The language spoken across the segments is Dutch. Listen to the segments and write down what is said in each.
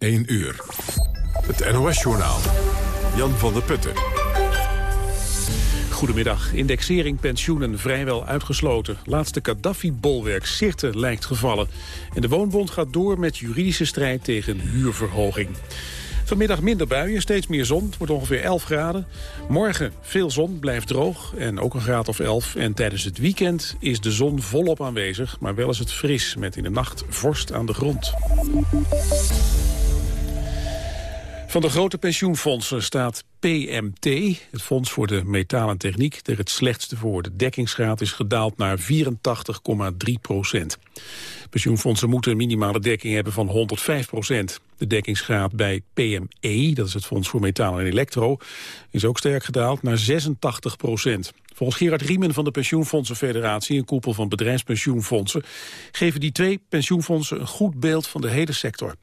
1 uur. Het NOS-journaal. Jan van der Putten. Goedemiddag. Indexering pensioenen vrijwel uitgesloten. Laatste Gaddafi-bolwerk Sirte lijkt gevallen. En de Woonbond gaat door met juridische strijd tegen huurverhoging. Vanmiddag minder buien, steeds meer zon. Het wordt ongeveer 11 graden. Morgen veel zon, blijft droog en ook een graad of 11. En tijdens het weekend is de zon volop aanwezig, maar wel is het fris... met in de nacht vorst aan de grond. Van de grote pensioenfondsen staat PMT, het Fonds voor de Metalen Techniek, er het slechtste voor. De dekkingsgraad is gedaald naar 84,3 procent. Pensioenfondsen moeten een minimale dekking hebben van 105 procent. De dekkingsgraad bij PME, dat is het Fonds voor Metalen en Elektro, is ook sterk gedaald naar 86 procent. Volgens Gerard Riemen van de Pensioenfondsenfederatie, een koepel van bedrijfspensioenfondsen, geven die twee pensioenfondsen een goed beeld van de hele sector.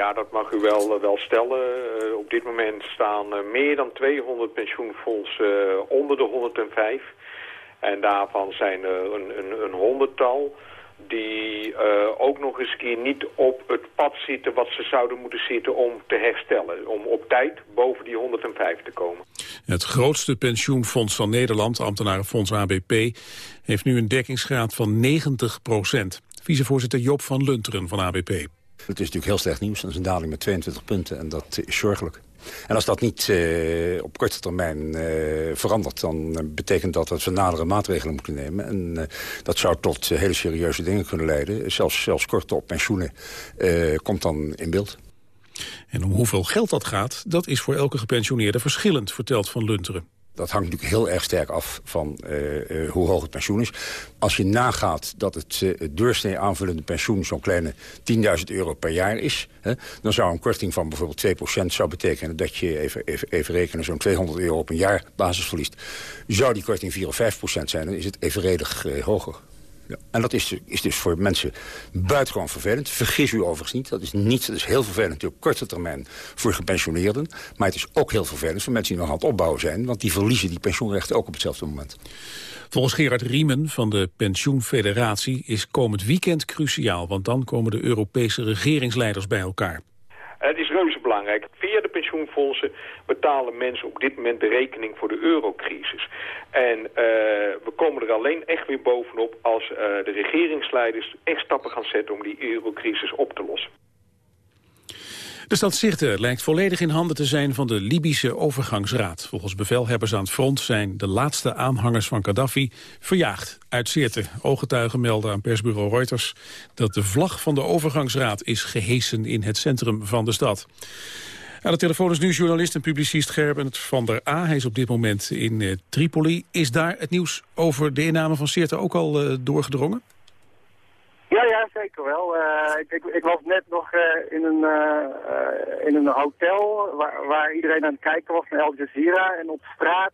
Ja, dat mag u wel, eh, wel stellen. Uh, op dit moment staan uh, meer dan 200 pensioenfondsen onder de 105. En daarvan zijn er een, een, een honderdtal die ook nog eens keer niet op het pad zitten wat ze zouden moeten zitten om te herstellen. Om op tijd boven die 105 te komen. Het grootste pensioenfonds van Nederland, ambtenarenfonds ABP, heeft nu een dekkingsgraad van 90 procent. Vicevoorzitter Job van Lunteren van ABP. Het is natuurlijk heel slecht nieuws. Dat is een daling met 22 punten en dat is zorgelijk. En als dat niet uh, op korte termijn uh, verandert... dan betekent dat dat we nadere maatregelen moeten nemen. En dat zou tot hele serieuze dingen kunnen leiden. Zelfs, zelfs op pensioenen komt dan in beeld. En om hoeveel geld dat gaat, dat is voor elke gepensioneerde verschillend, vertelt Van Lunteren. Dat hangt natuurlijk heel erg sterk af van uh, uh, hoe hoog het pensioen is. Als je nagaat dat het, uh, aanvullende pensioen... zo'n kleine 10.000 euro per jaar is... Hè, dan zou een korting van bijvoorbeeld 2% zou betekenen... dat je, even, even, even rekenen, zo'n 200 euro op een jaar basis verliest. Zou die korting 4 of 5% zijn, dan is het evenredig hoger. Ja. En dat is, is, dus voor mensen buitengewoon vervelend. Vergis u overigens niet. Dat is, niet, dat is heel vervelend op korte termijn voor gepensioneerden. Maar het is ook heel vervelend voor mensen die nog aan het opbouwen zijn. Want die verliezen die pensioenrechten ook op hetzelfde moment. Volgens Gerard Riemen van de Pensioenfederatie is komend weekend cruciaal. Want dan komen de Europese regeringsleiders bij elkaar. Het is reuze Via de pensioenfondsen betalen mensen op dit moment de rekening voor de eurocrisis. En uh, we komen er alleen echt weer bovenop als uh, de regeringsleiders echt stappen gaan zetten om die eurocrisis op te lossen. De stad Sirte lijkt volledig in handen te zijn van de Libische overgangsraad. Volgens bevelhebbers aan het front zijn de laatste aanhangers van Gaddafi verjaagd uit Sirte. Ooggetuigen melden aan persbureau Reuters dat de vlag van de overgangsraad is gehesen in het centrum van de stad. De telefoon is nu journalist en publicist Gerben van der A. Hij is op dit moment in uh, Tripoli. Is daar het nieuws over de inname van Sirte ook al uh, doorgedrongen? Zeker wel. Uh, ik, ik, ik, was net nog uh, in, een, uh, in een hotel waar, waar, iedereen aan het kijken was naar Al Jazeera. En op straat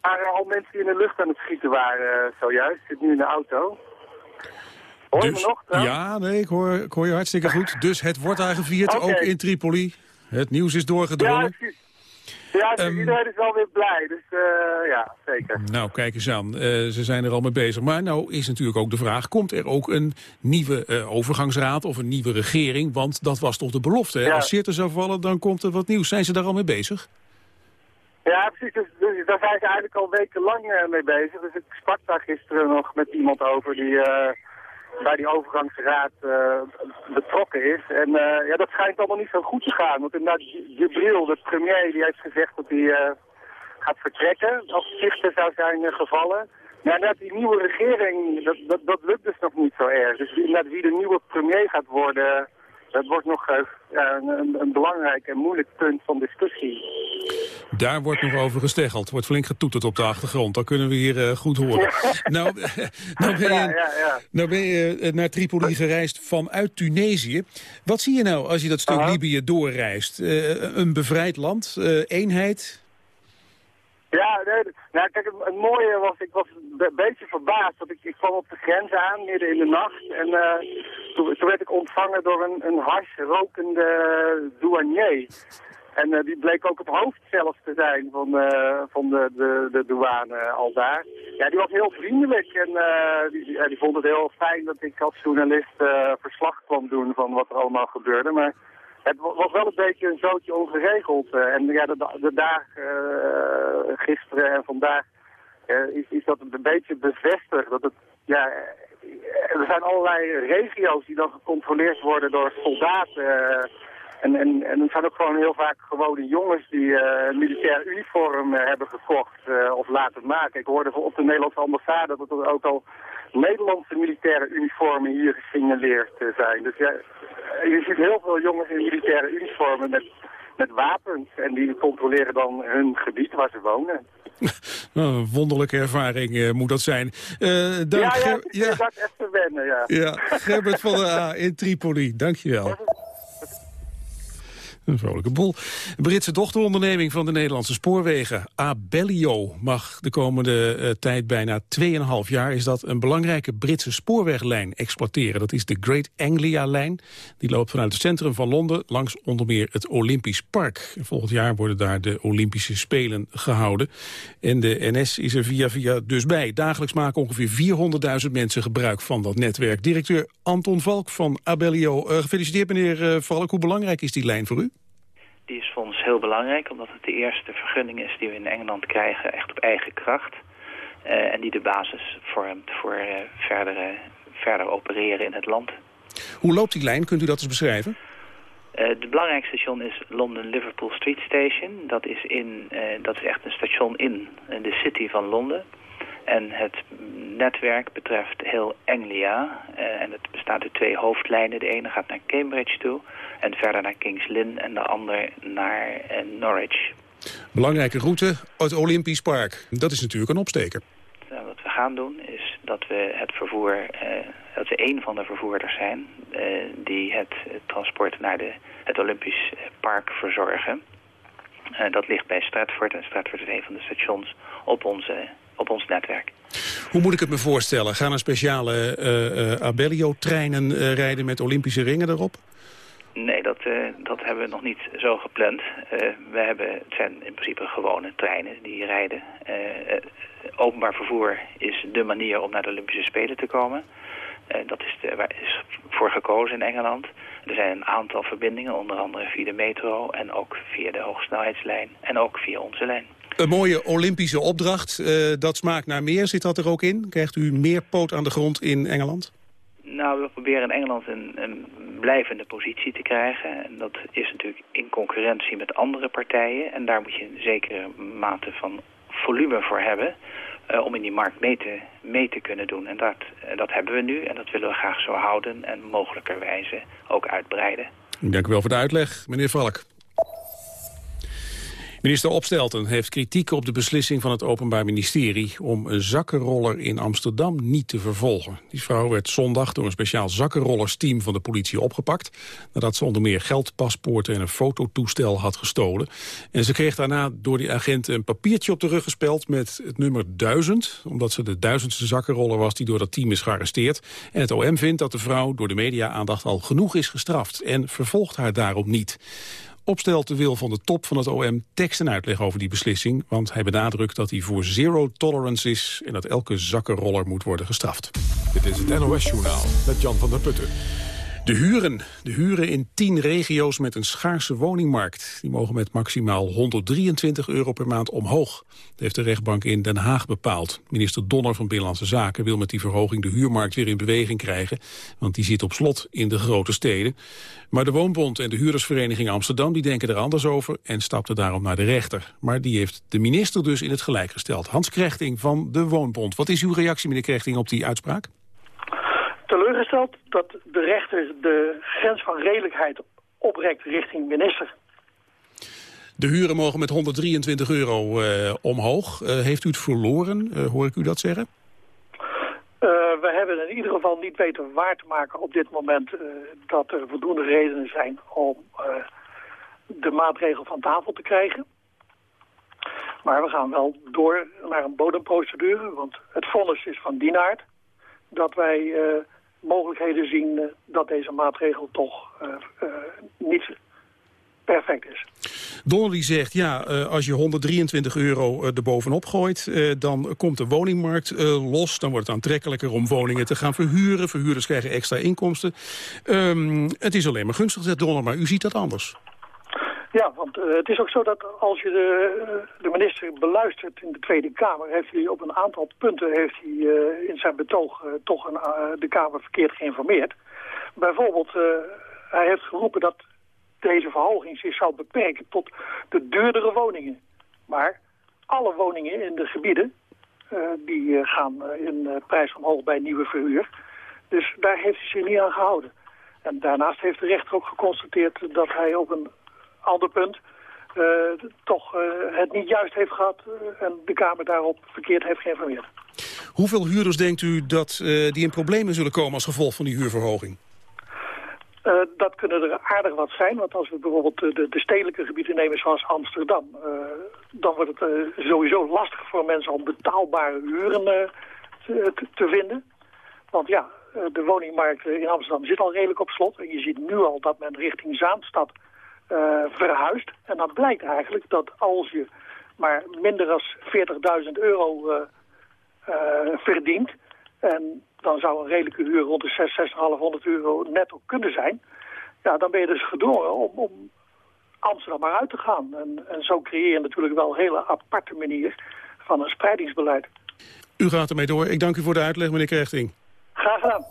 waren al mensen die in de lucht aan het schieten waren zojuist. Ik zit nu in de auto. Hoor dus, je me nog? Ja, nee, ik hoor, ik hoor je hartstikke goed. Dus het wordt daar gevierd, okay. ook in Tripoli. Het nieuws is doorgedrongen. Ja, ja, um, iedereen is wel weer blij, dus uh, ja, zeker. Nou, kijk eens aan. Uh, ze zijn er al mee bezig. Maar nou is natuurlijk ook de vraag, komt er ook een nieuwe uh, overgangsraad of een nieuwe regering? Want dat was toch de belofte, hè? Ja. Als Sirte zou vallen, dan komt er wat nieuws. Zijn ze daar al mee bezig? Ja, precies. Dus, dus daar zijn ze eigenlijk al wekenlang mee bezig. Dus ik sprak daar gisteren nog met iemand over die bij die overgangsraad uh, betrokken is. En uh, ja, dat schijnt allemaal niet zo goed te gaan. Want inderdaad, Jibril, de premier, die heeft gezegd dat hij uh, gaat vertrekken als zichten zou zijn gevallen. Maar inderdaad, die nieuwe regering, dat, dat, dat lukt dus nog niet zo erg. Dus inderdaad, wie de nieuwe premier gaat worden, dat wordt nog uh, een, een, belangrijk en moeilijk punt van discussie. Daar wordt nog over gesteggeld. Wordt flink getoeterd op de achtergrond. Dat kunnen we hier uh, goed horen. nou, nou, ben je, ja, ja, nou ben je eh, naar Tripoli gereisd vanuit Tunesië. Wat zie je nou als je dat stuk uh -huh. Libië doorreist? Uh, een bevrijd land? eenheid? Ja, nee, nou, kijk, het, mooie was, ik was een beetje verbaasd. Want ik, ik kwam op de grens aan, midden in de nacht. En uh, toen, werd ik ontvangen door een, een hash rokende douanier. En die bleek ook het hoofd zelfs te zijn van, van de, de, de douane al daar. Ja, die was heel vriendelijk en die, die vond het heel fijn dat ik als journalist verslag kwam doen van wat er allemaal gebeurde. Maar het was wel een beetje een zootje ongeregeld. en ja, de, de dagen gisteren en vandaag is, is dat een beetje bevestigd. Dat het, ja, er zijn allerlei regio's die dan gecontroleerd worden door soldaten. En, en, en zijn ook gewoon heel vaak gewone jongens die uh, een militair uniform hebben gekocht of laten maken. Ik hoorde op de Nederlandse ambassade dat er ook al Nederlandse militaire uniformen hier gesignaleerd zijn. Dus ja, je ziet heel veel jongens in militaire uniformen met, met wapens. En die controleren dan hun gebied waar ze wonen. nou, een wonderlijke ervaring moet dat zijn. dank ja, ja, ja. dat even wennen, ja. Ja, Gerbert van der A in Tripoli, dankjewel. Een vrolijke boel. De Britse dochteronderneming van de Nederlandse spoorwegen, Abellio, mag de komende uh, tijd bijna 2,5 jaar is dat een belangrijke Britse spoorweglijn exploiteren. Dat is de Great Anglia-lijn. Die loopt vanuit het centrum van Londen langs onder meer het Olympisch Park. Volgend jaar worden daar de Olympische Spelen gehouden. En de NS is er via via dus bij. Dagelijks maken ongeveer 400.000 mensen gebruik van dat netwerk. Directeur Anton Valk van Abellio. Uh, gefeliciteerd meneer uh, Valk. Hoe belangrijk is die lijn voor u? Die is voor ons heel belangrijk, omdat het de eerste vergunning is die we in Engeland krijgen, echt op eigen kracht. Uh, en die de basis vormt voor uh, verdere, verder opereren in het land. Hoe loopt die lijn? Kunt u dat eens beschrijven? Uh, het belangrijkste station is London Liverpool Street Station. Dat is, in, dat is echt een station in de city van Londen. En het netwerk betreft heel Anglia. Uh, en het bestaat uit twee hoofdlijnen. De ene gaat naar Cambridge toe en verder naar Kings Lynn en de ander naar uh, Norwich. Belangrijke route, het Olympisch Park. Dat is natuurlijk een opsteker. Nou, wat we gaan doen is dat we het vervoer, uh, dat we één van de vervoerders zijn die het transport naar de, het Olympisch Park verzorgen. dat ligt bij Stratford en Stratford is een van de stations op onze op ons netwerk. Hoe moet ik het me voorstellen? Gaan er speciale uh, Abellio-treinen uh, rijden met Olympische ringen erop? Nee, dat, dat hebben we nog niet zo gepland. we hebben, het zijn in principe gewone treinen die rijden. openbaar vervoer is de manier om naar de Olympische Spelen te komen. dat is, de, waar is voor gekozen in Engeland. Er zijn een aantal verbindingen, onder andere via de metro en ook via de hoogsnelheidslijn en ook via onze lijn. Een mooie Olympische opdracht. Uh, dat smaakt naar meer. Zit dat er ook in? Krijgt u meer poot aan de grond in Engeland? Nou, we proberen in Engeland een, een, blijvende positie te krijgen. En dat is natuurlijk in concurrentie met andere partijen. En daar moet je een zekere mate van volume voor hebben... Uh, om in die markt mee te, mee te kunnen doen. En dat, uh, dat hebben we nu en dat willen we graag zo houden... en mogelijkerwijze ook uitbreiden. Dank u wel voor de uitleg, meneer Valk. Minister Opstelten heeft kritiek op de beslissing van het Openbaar Ministerie om een zakkenroller in Amsterdam niet te vervolgen. Die vrouw werd zondag door een speciaal zakkenrollersteam van de politie opgepakt, nadat ze onder meer geldpaspoorten en een fototoestel had gestolen. En ze kreeg daarna door die agent een papiertje op de rug gespeld met het nummer 1000, omdat ze de duizendste zakkenroller was die door dat team is gearresteerd. En het OM vindt dat de vrouw door de media-aandacht al genoeg is gestraft en vervolgt haar daarom niet. Opstelte wil van de top van het OM tekst en uitleg over die beslissing... want hij benadrukt dat hij voor zero tolerance is... en dat elke zakkenroller moet worden gestraft. Dit is het NOS-journaal met Jan van der Putten. De huren. De huren in tien regio's met een schaarse woningmarkt. Die mogen met maximaal 123 euro per maand omhoog. Dat heeft de rechtbank in Den Haag bepaald. Minister Donner van Binnenlandse Zaken wil met die verhoging de huurmarkt weer in beweging krijgen. Want die zit op slot in de grote steden. Maar de Woonbond en de Huurdersvereniging Amsterdam die denken er anders over en stapten daarom naar de rechter. Maar die heeft de minister dus in het gelijk gesteld. Hans Krechting van de Woonbond. Wat is uw reactie, meneer Krechting, op die uitspraak? Teleurgesteld dat de rechter de grens van redelijkheid oprekt richting minister. De huren mogen met 123 euro uh, omhoog. Uh, heeft u het verloren, uh, hoor ik u dat zeggen? we hebben in ieder geval niet weten waar te maken op dit moment dat er voldoende redenen zijn om de maatregel van tafel te krijgen. Maar we gaan wel door naar een bodemprocedure, want het vonnis is van dienaard dat wij mogelijkheden zien eh, dat deze maatregel toch eh, eh, niet perfect is. Donnelly zegt, ja, uh, als je 123 euro erbovenop gooit... Dan komt de woningmarkt los. Dan wordt het aantrekkelijker om woningen te gaan verhuren. Verhuurders krijgen extra inkomsten. Um, het is alleen maar gunstig, zegt Donnelly, maar u ziet dat anders. Ja, want het is ook zo dat als je de, de, minister beluistert in de Tweede Kamer... heeft hij op een aantal punten heeft hij, in zijn betoog toch de Kamer verkeerd geïnformeerd. Bijvoorbeeld, hij heeft geroepen dat deze verhoging zich zou beperken tot de duurdere woningen. Maar alle woningen in de gebieden, die gaan in prijs omhoog bij nieuwe verhuur. Dus daar heeft hij zich niet aan gehouden. En daarnaast heeft de rechter ook geconstateerd dat hij op een ander punt toch het niet juist heeft gehad en de Kamer daarop verkeerd heeft geïnformeerd. Hoeveel huurders denkt u dat die in problemen zullen komen als gevolg van die huurverhoging? Uh, dat kunnen er aardig wat zijn, want als we bijvoorbeeld de, de stedelijke gebieden nemen zoals Amsterdam, uh, dan wordt het uh, sowieso lastig voor mensen om betaalbare huren te, te, vinden. Want ja, de woningmarkt in Amsterdam zit al redelijk op slot en je ziet nu al dat men richting Zaanstad verhuist. En dan blijkt eigenlijk dat als je maar minder dan 40.000 euro verdient, en dan zou een redelijke huur rond de 6, 6,500 euro netto kunnen zijn. Ja, dan ben je dus gedwongen om, om Amsterdam maar uit te gaan. En, en zo creëer je natuurlijk wel een hele aparte manier van een spreidingsbeleid. U gaat ermee door. Ik dank u voor de uitleg, meneer Krechting. Graag gedaan.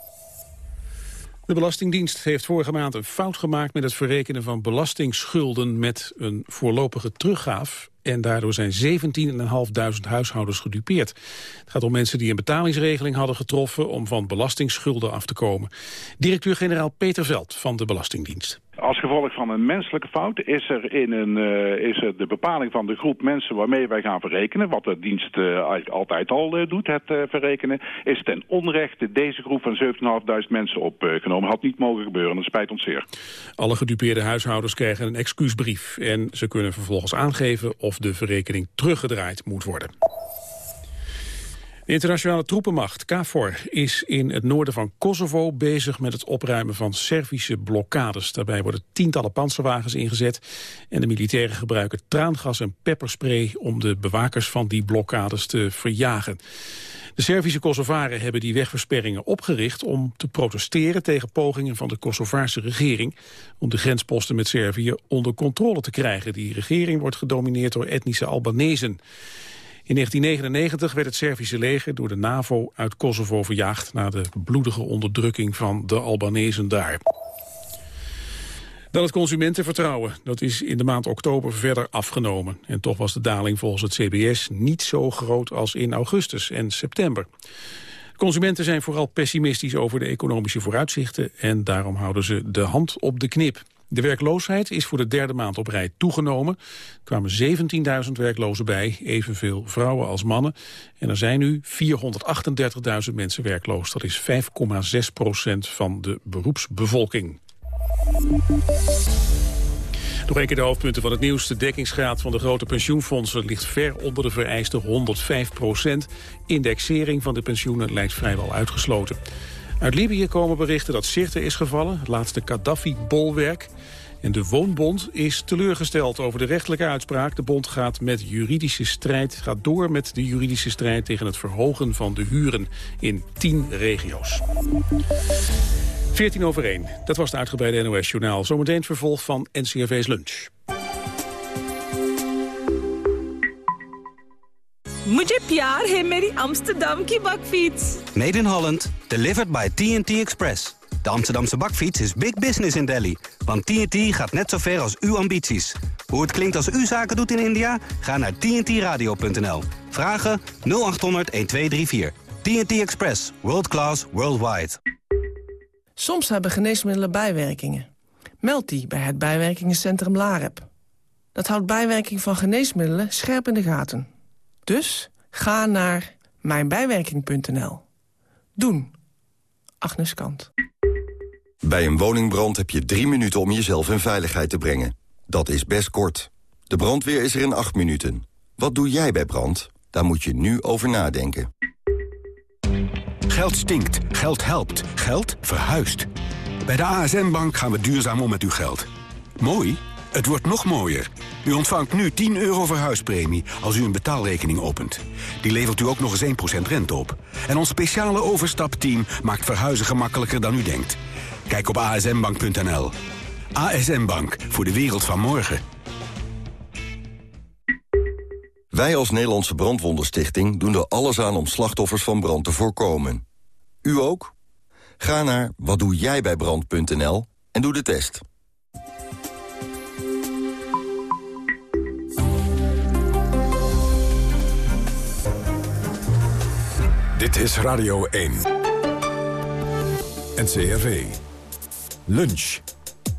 De Belastingdienst heeft vorige maand een fout gemaakt met het verrekenen van belastingsschulden met een voorlopige teruggaaf. En daardoor zijn 17.500 huishoudens gedupeerd. Het gaat om mensen die een betalingsregeling hadden getroffen om van belastingsschulden af te komen. Directeur-generaal Peter Veld van de Belastingdienst. Als gevolg van een menselijke fout is er, in een, uh, is er de bepaling van de groep mensen waarmee wij gaan verrekenen, wat de dienst uh, altijd al uh, doet, het verrekenen, is ten onrechte deze groep van 17.500 mensen opgenomen. Had niet mogen gebeuren, dat spijt ons zeer. Alle gedupeerde huishoudens krijgen een excuusbrief en ze kunnen vervolgens aangeven of de verrekening teruggedraaid moet worden. De internationale troepenmacht, KFOR, is in het noorden van Kosovo bezig met het opruimen van Servische blokkades. Daarbij worden tientallen panzerwagens ingezet en de militairen gebruiken traangas en pepperspray om de bewakers van die blokkades te verjagen. De Servische Kosovaren hebben die wegversperringen opgericht om te protesteren tegen pogingen van de Kosovaarse regering om de grensposten met Servië onder controle te krijgen. Die regering wordt gedomineerd door etnische Albanezen. In 1999 werd het Servische leger door de NAVO uit Kosovo verjaagd... na de bloedige onderdrukking van de Albanezen daar. Dan het consumentenvertrouwen. Dat is in de maand oktober verder afgenomen. En toch was de daling volgens het CBS niet zo groot als in augustus en september. Consumenten zijn vooral pessimistisch over de economische vooruitzichten... en daarom houden ze de hand op de knip. De werkloosheid is voor de derde maand op rij toegenomen. Er kwamen 17.000 werklozen bij, evenveel vrouwen als mannen. En er zijn nu 438.000 mensen werkloos. Dat is 5,6 procent van de beroepsbevolking. Nog een keer de hoofdpunten van het nieuws. De dekkingsgraad van de grote pensioenfondsen ligt ver onder de vereiste 105 procent. Indexering van de pensioenen lijkt vrijwel uitgesloten. Uit Libië komen berichten dat Sirte is gevallen, het laatste Gaddafi-bolwerk. En de Woonbond is teleurgesteld over de rechtelijke uitspraak. De bond gaat, met juridische strijd, gaat door met de juridische strijd tegen het verhogen van de huren in 10 regio's. 14 over 1. Dat was het uitgebreide NOS-journaal. Zometeen het vervolg van NCRV's Lunch. मुझे प्यार है मेरी Amsterdam की bakfiets. Made in Holland, delivered by TNT Express. De Amsterdamse bakfiets is big business in Delhi. Want TNT gaat net zo ver als uw ambities. Hoe het klinkt als u zaken doet in India? Ga naar tntradio.nl. Vragen 0800 1234. TNT Express. World class, worldwide. Soms hebben geneesmiddelen bijwerkingen. Meld die bij het bijwerkingencentrum LAREP. Dat houdt bijwerking van geneesmiddelen scherp in de gaten. Dus ga naar mijnbijwerking.nl. Doen. Agnes Kant. Bij een woningbrand heb je drie minuten om jezelf in veiligheid te brengen. Dat is best kort. De brandweer is er in acht minuten. Wat doe jij bij brand? Daar moet je nu over nadenken. Geld stinkt, geld helpt, geld verhuist. Bij de ASN-bank gaan we duurzaam om met uw geld. Mooi? Het wordt nog mooier. U ontvangt nu 10 euro verhuispremie als u een betaalrekening opent. Die levert u ook nog eens 1% rente op. En ons speciale overstapteam maakt verhuizen gemakkelijker dan u denkt. Kijk op asmbank.nl. ASM Bank, voor de wereld van morgen. Wij als Nederlandse Brandwondenstichting doen er alles aan om slachtoffers van brand te voorkomen. U ook? Ga naar watdoejijbijbrand.nl en doe de test. Dit is Radio 1. NCRV. Lunch.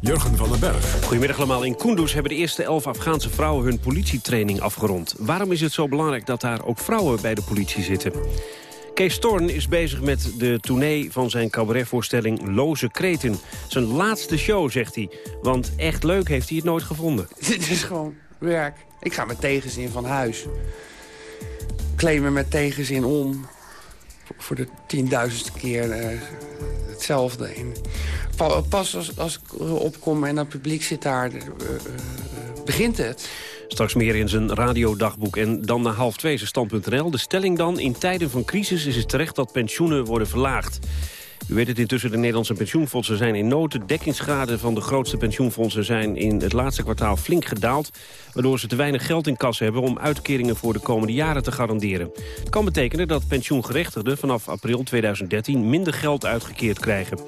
Jurgen van den Berg. Goedemiddag allemaal. In Kunduz hebben de eerste elf Afghaanse vrouwen hun politietraining afgerond. Waarom is het zo belangrijk dat daar ook vrouwen bij de politie zitten? Kees Storn is bezig met de tournee van zijn cabaretvoorstelling Loze Kreten. Zijn laatste show, zegt hij. Want echt leuk heeft hij het nooit gevonden. Dit is gewoon werk. Ik ga met tegenzin van huis. Me met tegenzin om. Voor de tienduizendste keer uh, hetzelfde. Pas als, als ik opkom en het publiek zit daar, uh, uh, begint het. Straks meer in zijn radiodagboek. En dan na half twee zijn stand.nl. De stelling dan, in tijden van crisis is het terecht dat pensioenen worden verlaagd. U weet het intussen, de Nederlandse pensioenfondsen zijn in nood. De dekkingsgraden van de grootste pensioenfondsen zijn in het laatste kwartaal flink gedaald. Waardoor ze te weinig geld in kas hebben om uitkeringen voor de komende jaren te garanderen. Het kan betekenen dat pensioengerechtigden vanaf april 2013 minder geld uitgekeerd krijgen.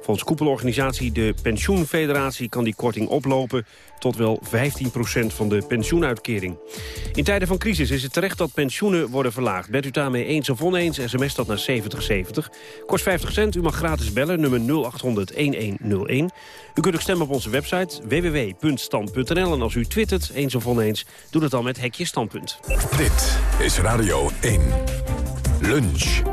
Volgens koepelorganisatie de Pensioenfederatie kan die korting oplopen tot wel 15% van de pensioenuitkering. In tijden van crisis is het terecht dat pensioenen worden verlaagd. Bent u daarmee eens of oneens, sms dat naar 7070. Kost 50 cent, u mag gratis bellen, nummer 0800-1101. U kunt ook stemmen op onze website www.stand.nl. En als u twittert, eens of oneens, doe dat dan met Hekje Standpunt. Dit is Radio 1. Lunch.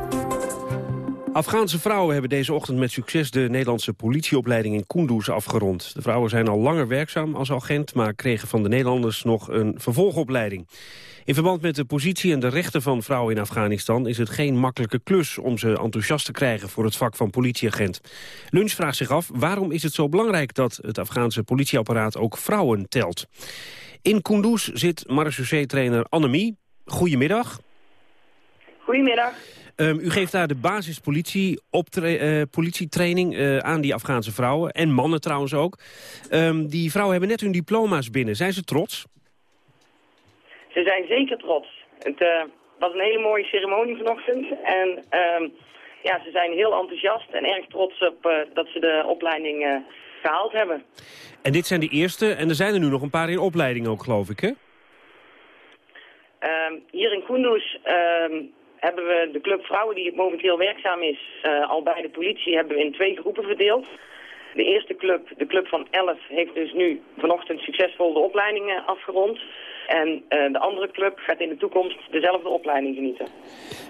Afghaanse vrouwen hebben deze ochtend met succes de Nederlandse politieopleiding in Kunduz afgerond. De vrouwen zijn al langer werkzaam als agent, maar kregen van de Nederlanders nog een vervolgopleiding. In verband met de positie en de rechten van vrouwen in Afghanistan is het geen makkelijke klus om ze enthousiast te krijgen voor het vak van politieagent. Lunch vraagt zich af waarom is het zo belangrijk dat het Afghaanse politieapparaat ook vrouwen telt. In Kunduz zit marechaussee-trainer Annemie. Goedemiddag. Goedemiddag. Um, u geeft daar de basispolitie uh, politietraining uh, aan die Afghaanse vrouwen. En mannen trouwens ook. Um, die vrouwen hebben net hun diploma's binnen. Zijn ze trots? Ze zijn zeker trots. Het uh, was een hele mooie ceremonie vanochtend. En um, ja, ze zijn heel enthousiast en erg trots op dat ze de opleiding gehaald hebben. En dit zijn de eerste. En er zijn er nu nog een paar in opleiding ook, geloof ik, hè? hier in Kunduz hebben we de club vrouwen die momenteel werkzaam is, uh, al bij de politie, hebben we in twee groepen verdeeld. De eerste club, de club van 11, heeft dus nu vanochtend succesvol de opleiding uh, afgerond. En uh, de andere club gaat in de toekomst dezelfde opleiding genieten.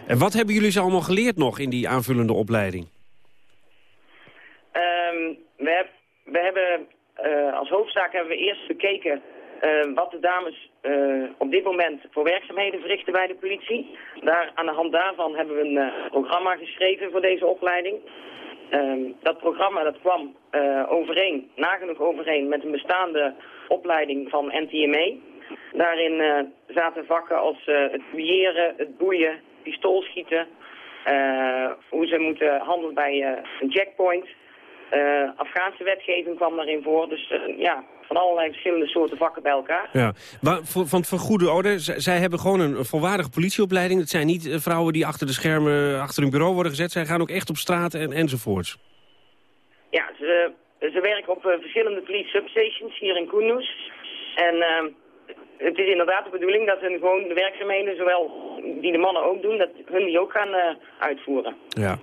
En wat hebben jullie ze allemaal geleerd nog in die aanvullende opleiding? Um, we, heb, we hebben als hoofdzaak hebben we eerst bekeken uh, wat de dames uh, op dit moment voor werkzaamheden verrichten bij de politie. Daar, aan de hand daarvan hebben we een uh, programma geschreven voor deze opleiding. Ehm, dat programma dat kwam overeen, nagenoeg overeen met een bestaande opleiding van NTME. Daarin zaten vakken als het fouilleren, het boeien, pistoolschieten, hoe ze moeten handelen bij een checkpoint. Afghaanse wetgeving kwam daarin voor, dus ja, van allerlei verschillende soorten vakken bij elkaar. Ja, maar van het vergoede orde, zij hebben gewoon een volwaardige politieopleiding. Het zijn niet eh, vrouwen die achter de schermen, achter hun bureau worden gezet. Zij gaan ook echt op straat en, enzovoorts. Ja, ze, ze werken op uh, verschillende police substations hier in Kunduz. En uh, het is inderdaad de bedoeling dat hun gewoon de werkzaamheden, zowel die de mannen ook doen, dat hun die ook gaan uitvoeren. Ja.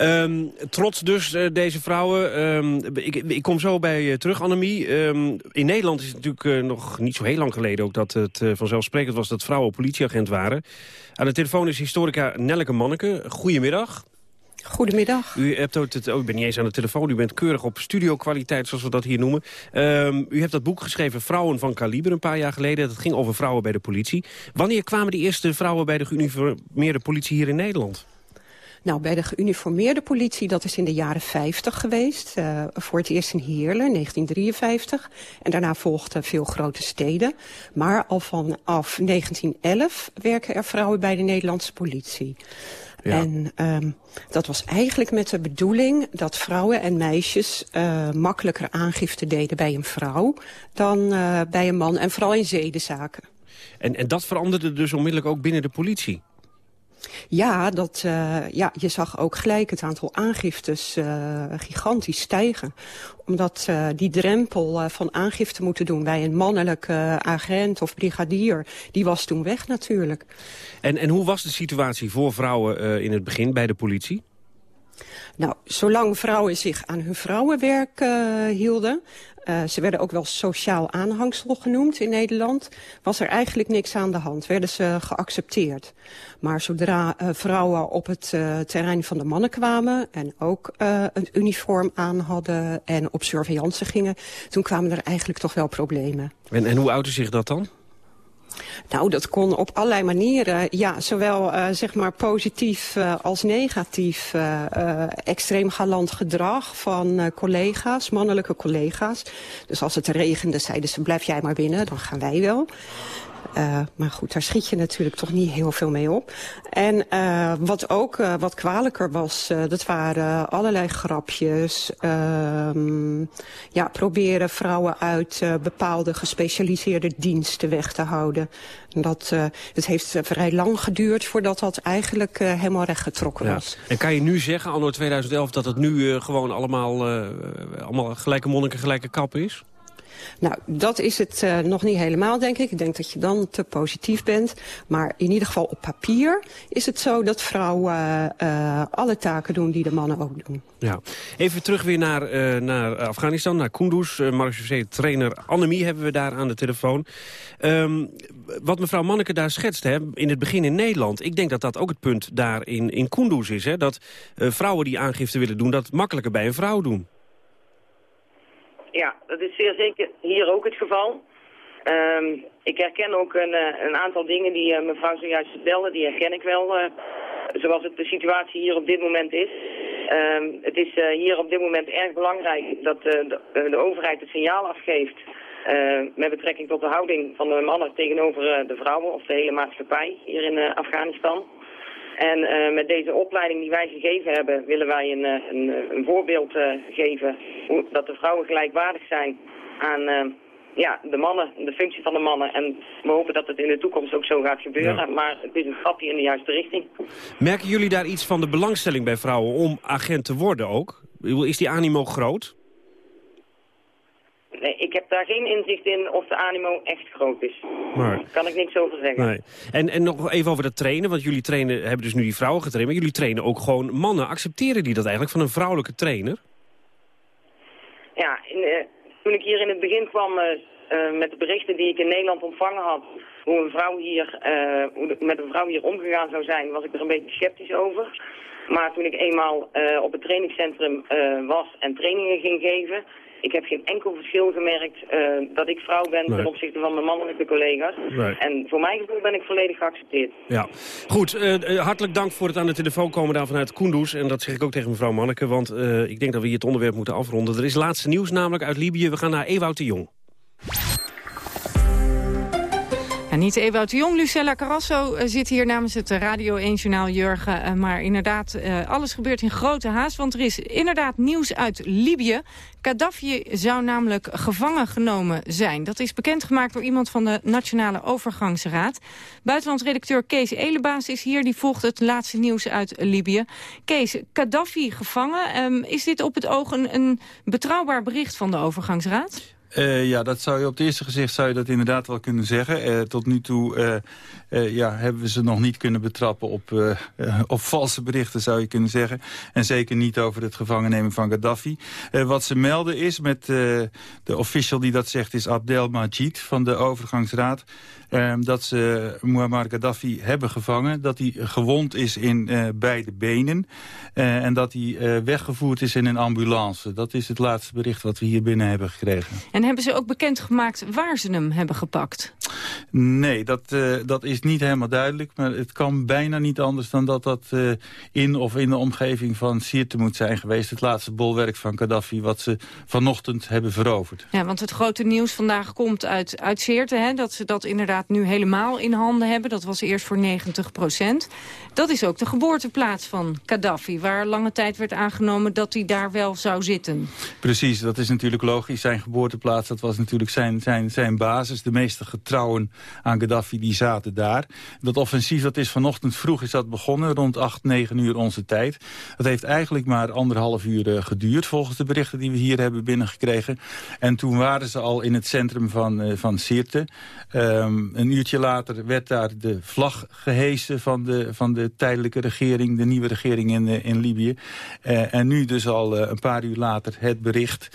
Um, trots dus, uh, deze vrouwen. Um, ik, ik, kom zo bij je terug, Annemie. Um, in Nederland is het natuurlijk uh, nog niet zo heel lang geleden... ook dat het uh, vanzelfsprekend was dat vrouwen politieagent waren. Aan de telefoon is historica Nelleke Manneke. Goedemiddag. Goedemiddag. U hebt ook het, oh, ik ben niet eens aan de telefoon, u bent keurig op studiokwaliteit, zoals we dat hier noemen. Um, u hebt dat boek geschreven, Vrouwen van Kaliber, een paar jaar geleden. Dat ging over vrouwen bij de politie. Wanneer kwamen die eerste vrouwen bij de geuniformeerde politie hier in Nederland? Nou, bij de geuniformeerde politie, dat is in de jaren 50 geweest. Uh, voor het eerst in Heerlen, 1953. En daarna volgden veel grote steden. Maar al vanaf 1911 werken er vrouwen bij de Nederlandse politie. Ja. En um, dat was eigenlijk met de bedoeling dat vrouwen en meisjes uh, makkelijker aangifte deden bij een vrouw dan uh, bij een man. En vooral in zedenzaken. En, en dat veranderde dus onmiddellijk ook binnen de politie? Ja, dat, uh, ja, je zag ook gelijk het aantal aangiftes uh, gigantisch stijgen. Omdat uh, die drempel van aangifte moeten doen bij een mannelijke agent of brigadier... die was toen weg natuurlijk. En, en hoe was de situatie voor vrouwen in het begin bij de politie? Nou, zolang vrouwen zich aan hun vrouwenwerk uh, hielden... Uh, ze werden ook wel sociaal aanhangsel genoemd in Nederland. Was er eigenlijk niks aan de hand. Werden ze geaccepteerd. Maar zodra uh, vrouwen op het terrein van de mannen kwamen... en ook een uniform aan hadden en op surveillance gingen... toen kwamen er eigenlijk toch wel problemen. En, en hoe uitte zich dat dan? Nou, dat kon op allerlei manieren. Ja, zowel uh, zeg maar positief uh, als negatief. Uh, extreem galant gedrag van collega's, mannelijke collega's. Dus als het regende zeiden ze, blijf jij maar binnen, dan gaan wij wel. Uh, maar goed, daar schiet je natuurlijk toch niet heel veel mee op. En uh, wat ook uh, wat kwalijker was, dat waren allerlei grapjes. ja, proberen vrouwen uit bepaalde gespecialiseerde diensten weg te houden. Dat, het heeft vrij lang geduurd voordat dat eigenlijk helemaal rechtgetrokken ja. was. En kan je nu zeggen, anno 2011, dat het nu gewoon allemaal, allemaal gelijke monniken, gelijke kap is? Nou, dat is het uh, nog niet helemaal, denk ik. Ik denk dat je dan te positief bent. Maar in ieder geval op papier is het zo dat vrouwen uh, alle taken doen die de mannen ook doen. Ja. Even terug weer naar, uh, naar Afghanistan, naar Kunduz. Uh, trainer Annemie hebben we daar aan de telefoon. Um, wat mevrouw Manneke daar schetst, hè, in het begin in Nederland... ik denk dat dat ook het punt daar in, in Kunduz is. Hè, dat vrouwen die aangifte willen doen, dat makkelijker bij een vrouw doen. Ja, dat is zeer zeker hier ook het geval. Um, ik herken ook een, eh, een aantal dingen die uh, mevrouw zojuist vertelde, die herken ik wel, uh, zoals het de situatie hier op dit moment is. Um, het is hier op dit moment erg belangrijk dat de, overheid het signaal afgeeft met betrekking tot de houding van de mannen tegenover de vrouwen of de hele maatschappij hier in Afghanistan. En uh, met deze opleiding die wij gegeven hebben, willen wij een, eh, een, een voorbeeld uh, geven hoe, dat de vrouwen gelijkwaardig zijn aan uh, ja, de mannen, de functie van de mannen. En we hopen dat het in de toekomst ook zo gaat gebeuren. Ja. Maar het is een stapje in de juiste richting. Merken jullie daar iets van de belangstelling bij vrouwen om agent te worden ook? Is die animo groot? Nee, ik heb daar geen inzicht in of de animo echt groot is. Maar... Daar kan ik niks over zeggen. Nee. En, en nog even over dat trainen, want jullie trainen, hebben dus nu die vrouwen getraind, maar jullie trainen ook gewoon mannen. Accepteren die dat eigenlijk van een vrouwelijke trainer? Ja, in, uh, toen ik hier in het begin kwam uh, uh, met de berichten die ik in Nederland ontvangen had, hoe, een vrouw hier, hoe met een vrouw hier omgegaan zou zijn, was ik er een beetje sceptisch over. Maar toen ik eenmaal op het trainingscentrum was en trainingen ging geven, ik heb geen enkel verschil gemerkt uh, dat ik vrouw ben ten opzichte van mijn mannelijke collega's. Nee. En voor mijn gevoel ben ik volledig geaccepteerd. Ja, goed. Uh, hartelijk dank voor het aan de telefoon komen daar vanuit Kunduz. En dat zeg ik ook tegen mevrouw Manneke, want ik denk dat we hier het onderwerp moeten afronden. Er is laatste nieuws namelijk uit Libië. We gaan naar Ewout de Jong. Niet Ewout de Jong, Lucella Carrasso uh, zit hier namens het Radio 1 Journaal Jurgen. Uh, maar inderdaad, uh, alles gebeurt in grote haast. Want er is inderdaad nieuws uit Libië. Gaddafi zou namelijk gevangen genomen zijn. Dat is bekendgemaakt door iemand van de Nationale Overgangsraad. Buitenlandsredacteur Kees Elebaas is hier. Die volgt het laatste nieuws uit Libië. Kees, Gaddafi gevangen. Um, is dit op het oog een betrouwbaar bericht van de Overgangsraad? Uh, ja, dat zou je op het eerste gezicht zou je dat inderdaad wel kunnen zeggen. Uh, tot nu toe uh, ja, hebben we ze nog niet kunnen betrappen op, op valse berichten, zou je kunnen zeggen. En zeker niet over het gevangennemen van Gaddafi. wat ze melden is, met de official die dat zegt, is Abdel Majid van de overgangsraad. Ehm, dat ze Muammar Gaddafi hebben gevangen. Dat hij gewond is in beide benen. en dat hij weggevoerd is in een ambulance. Dat is het laatste bericht wat we hier binnen hebben gekregen. En hebben ze ook bekendgemaakt waar ze hem hebben gepakt? Nee, dat, uh, dat is niet helemaal duidelijk. Maar het kan bijna niet anders dan dat dat uh, in of in de omgeving van Sirte moet zijn geweest. Het laatste bolwerk van Gaddafi wat ze vanochtend hebben veroverd. Ja, want het grote nieuws vandaag komt uit, uit Sirte. Hè, dat ze dat inderdaad nu helemaal in handen hebben. Dat was eerst voor 90 procent. Dat is ook de geboorteplaats van Gaddafi. Waar lange tijd werd aangenomen dat hij daar wel zou zitten. Precies, dat is natuurlijk logisch. Zijn geboorteplaats, dat was natuurlijk zijn, zijn, zijn basis. De meeste getrouwen aan Gaddafi, die zaten daar. Dat offensief, dat is vanochtend vroeg is dat begonnen, rond 8, 9 uur onze tijd. Dat heeft eigenlijk maar anderhalf uur uh, geduurd, volgens de berichten die we hier hebben binnengekregen. En toen waren ze al in het centrum van, uh, van Sirte. Um, een uurtje later werd daar de vlag gehesen van de, van de tijdelijke regering, de nieuwe regering in, uh, in Libië. en nu dus al een paar uur later het bericht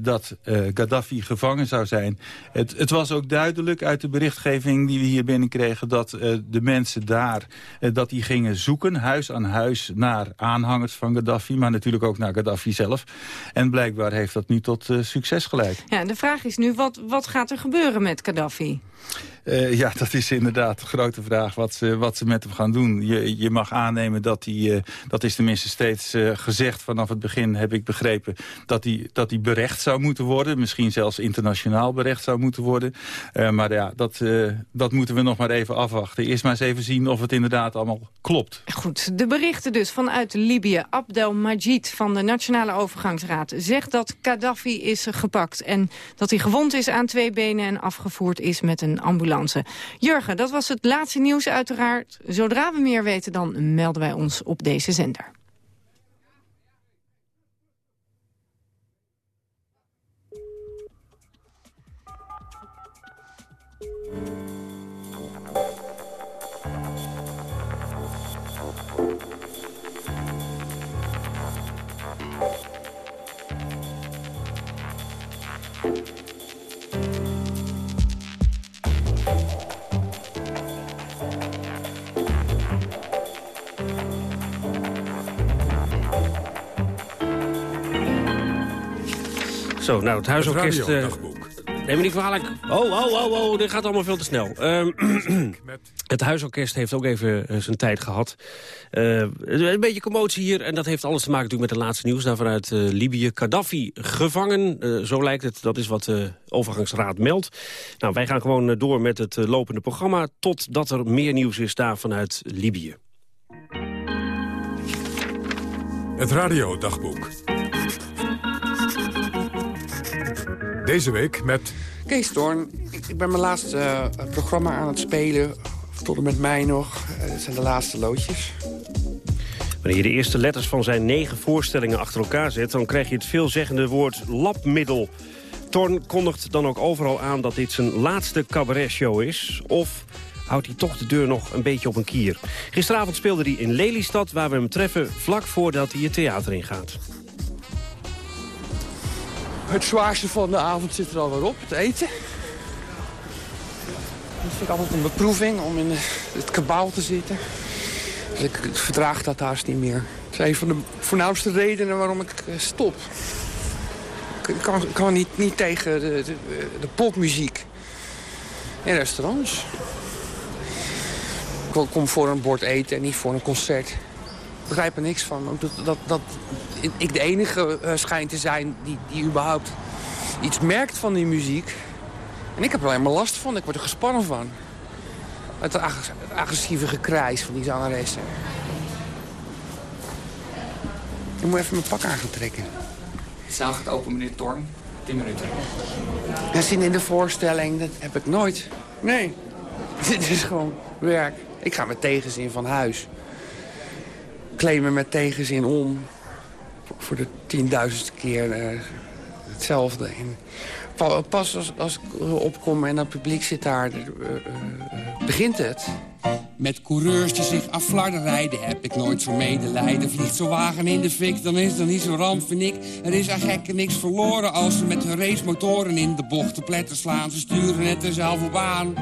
dat Gaddafi gevangen zou zijn. Het, het was ook duidelijk uit de berichtgeving die we hier binnenkregen... dat uh, de mensen daar uh, dat die gingen zoeken, huis aan huis... naar aanhangers van Gaddafi, maar natuurlijk ook naar Gaddafi zelf. En blijkbaar heeft dat nu tot uh, succes geleid. Ja, de vraag is nu, wat, wat gaat er gebeuren met Gaddafi? Uh, ja, dat is inderdaad de grote vraag wat ze, wat ze met hem gaan doen. Je, je mag aannemen dat hij, uh, dat is tenminste steeds uh, gezegd vanaf het begin, heb ik begrepen, dat hij, dat hij berecht zou moeten worden. Misschien zelfs internationaal berecht zou moeten worden. maar ja, dat, dat moeten we nog maar even afwachten. Eerst maar eens even zien of het inderdaad allemaal klopt. Goed, de berichten dus vanuit Libië. Abdel Majid van de Nationale Overgangsraad zegt dat Gaddafi is gepakt. En dat hij gewond is aan twee benen en afgevoerd is met een ambulance. Jurgen, dat was het laatste nieuws uiteraard. Zodra we meer weten, dan melden wij ons op deze zender. Zo, nou, het huisorkest... Uh, neem me niet kwalijk. Oh, oh, oh, oh, dit gaat allemaal veel te snel. Um, het huisorkest heeft ook even uh, zijn tijd gehad. Uh, een beetje commotie hier. En dat heeft alles te maken natuurlijk met de laatste nieuws. Daar vanuit Libië. Gaddafi gevangen. zo lijkt het. Dat is wat de overgangsraad meldt. Nou, wij gaan gewoon door met het lopende programma. Totdat er meer nieuws is daar vanuit Libië. Het radiodagboek. Deze week met... Kees Storn, ik, ik ben mijn laatste uh, programma aan het spelen. Tot en met mij nog. Uh, dat zijn de laatste loodjes. Wanneer je de eerste letters van zijn negen voorstellingen achter elkaar zet... dan krijg je het veelzeggende woord labmiddel. Torn kondigt dan ook overal aan dat dit zijn laatste cabaretshow is. Of houdt hij toch de deur nog een beetje op een kier. Gisteravond speelde hij in Lelystad, waar we hem treffen... vlak voordat hij het theater ingaat. Het zwaarste van de avond zit er alweer op, het eten. Dat vind ik altijd een beproeving om in het kabaal te zitten. Dus ik verdraag dat haast niet meer. Dat is een van de voornaamste redenen waarom ik stop. Ik kan, kan niet, niet tegen de, de, de popmuziek in restaurants. Ik kom voor een bord eten en niet voor een concert. Ik begrijp er niks van. Dat, dat, dat ik de enige uh, schijn te zijn die, die überhaupt iets merkt van die muziek. En ik heb er alleen maar last van. Ik word er gespannen van. Het, ag het agressieve gekrijs van die zangeressen. Ik moet even mijn pak aan gaan trekken. De zaal gaat open, meneer Torn. 10 minuten. En zin in de voorstelling, dat heb ik nooit. Nee. Dit is gewoon werk. Ik ga met tegenzin van huis. Claim me met tegenzin om. Voor de tienduizendste keer uh, hetzelfde. En pas als, als ik opkom en het publiek zit daar, uh, uh, begint het. Met coureurs die zich aflarden rijden heb ik nooit zo medelijden. Vliegt zo'n wagen in de fik, dan is dat niet zo ramp, vind ik. Er is aan gekken niks verloren als ze met hun racemotoren in de bocht te pletten slaan. Ze sturen het er zelf op aan.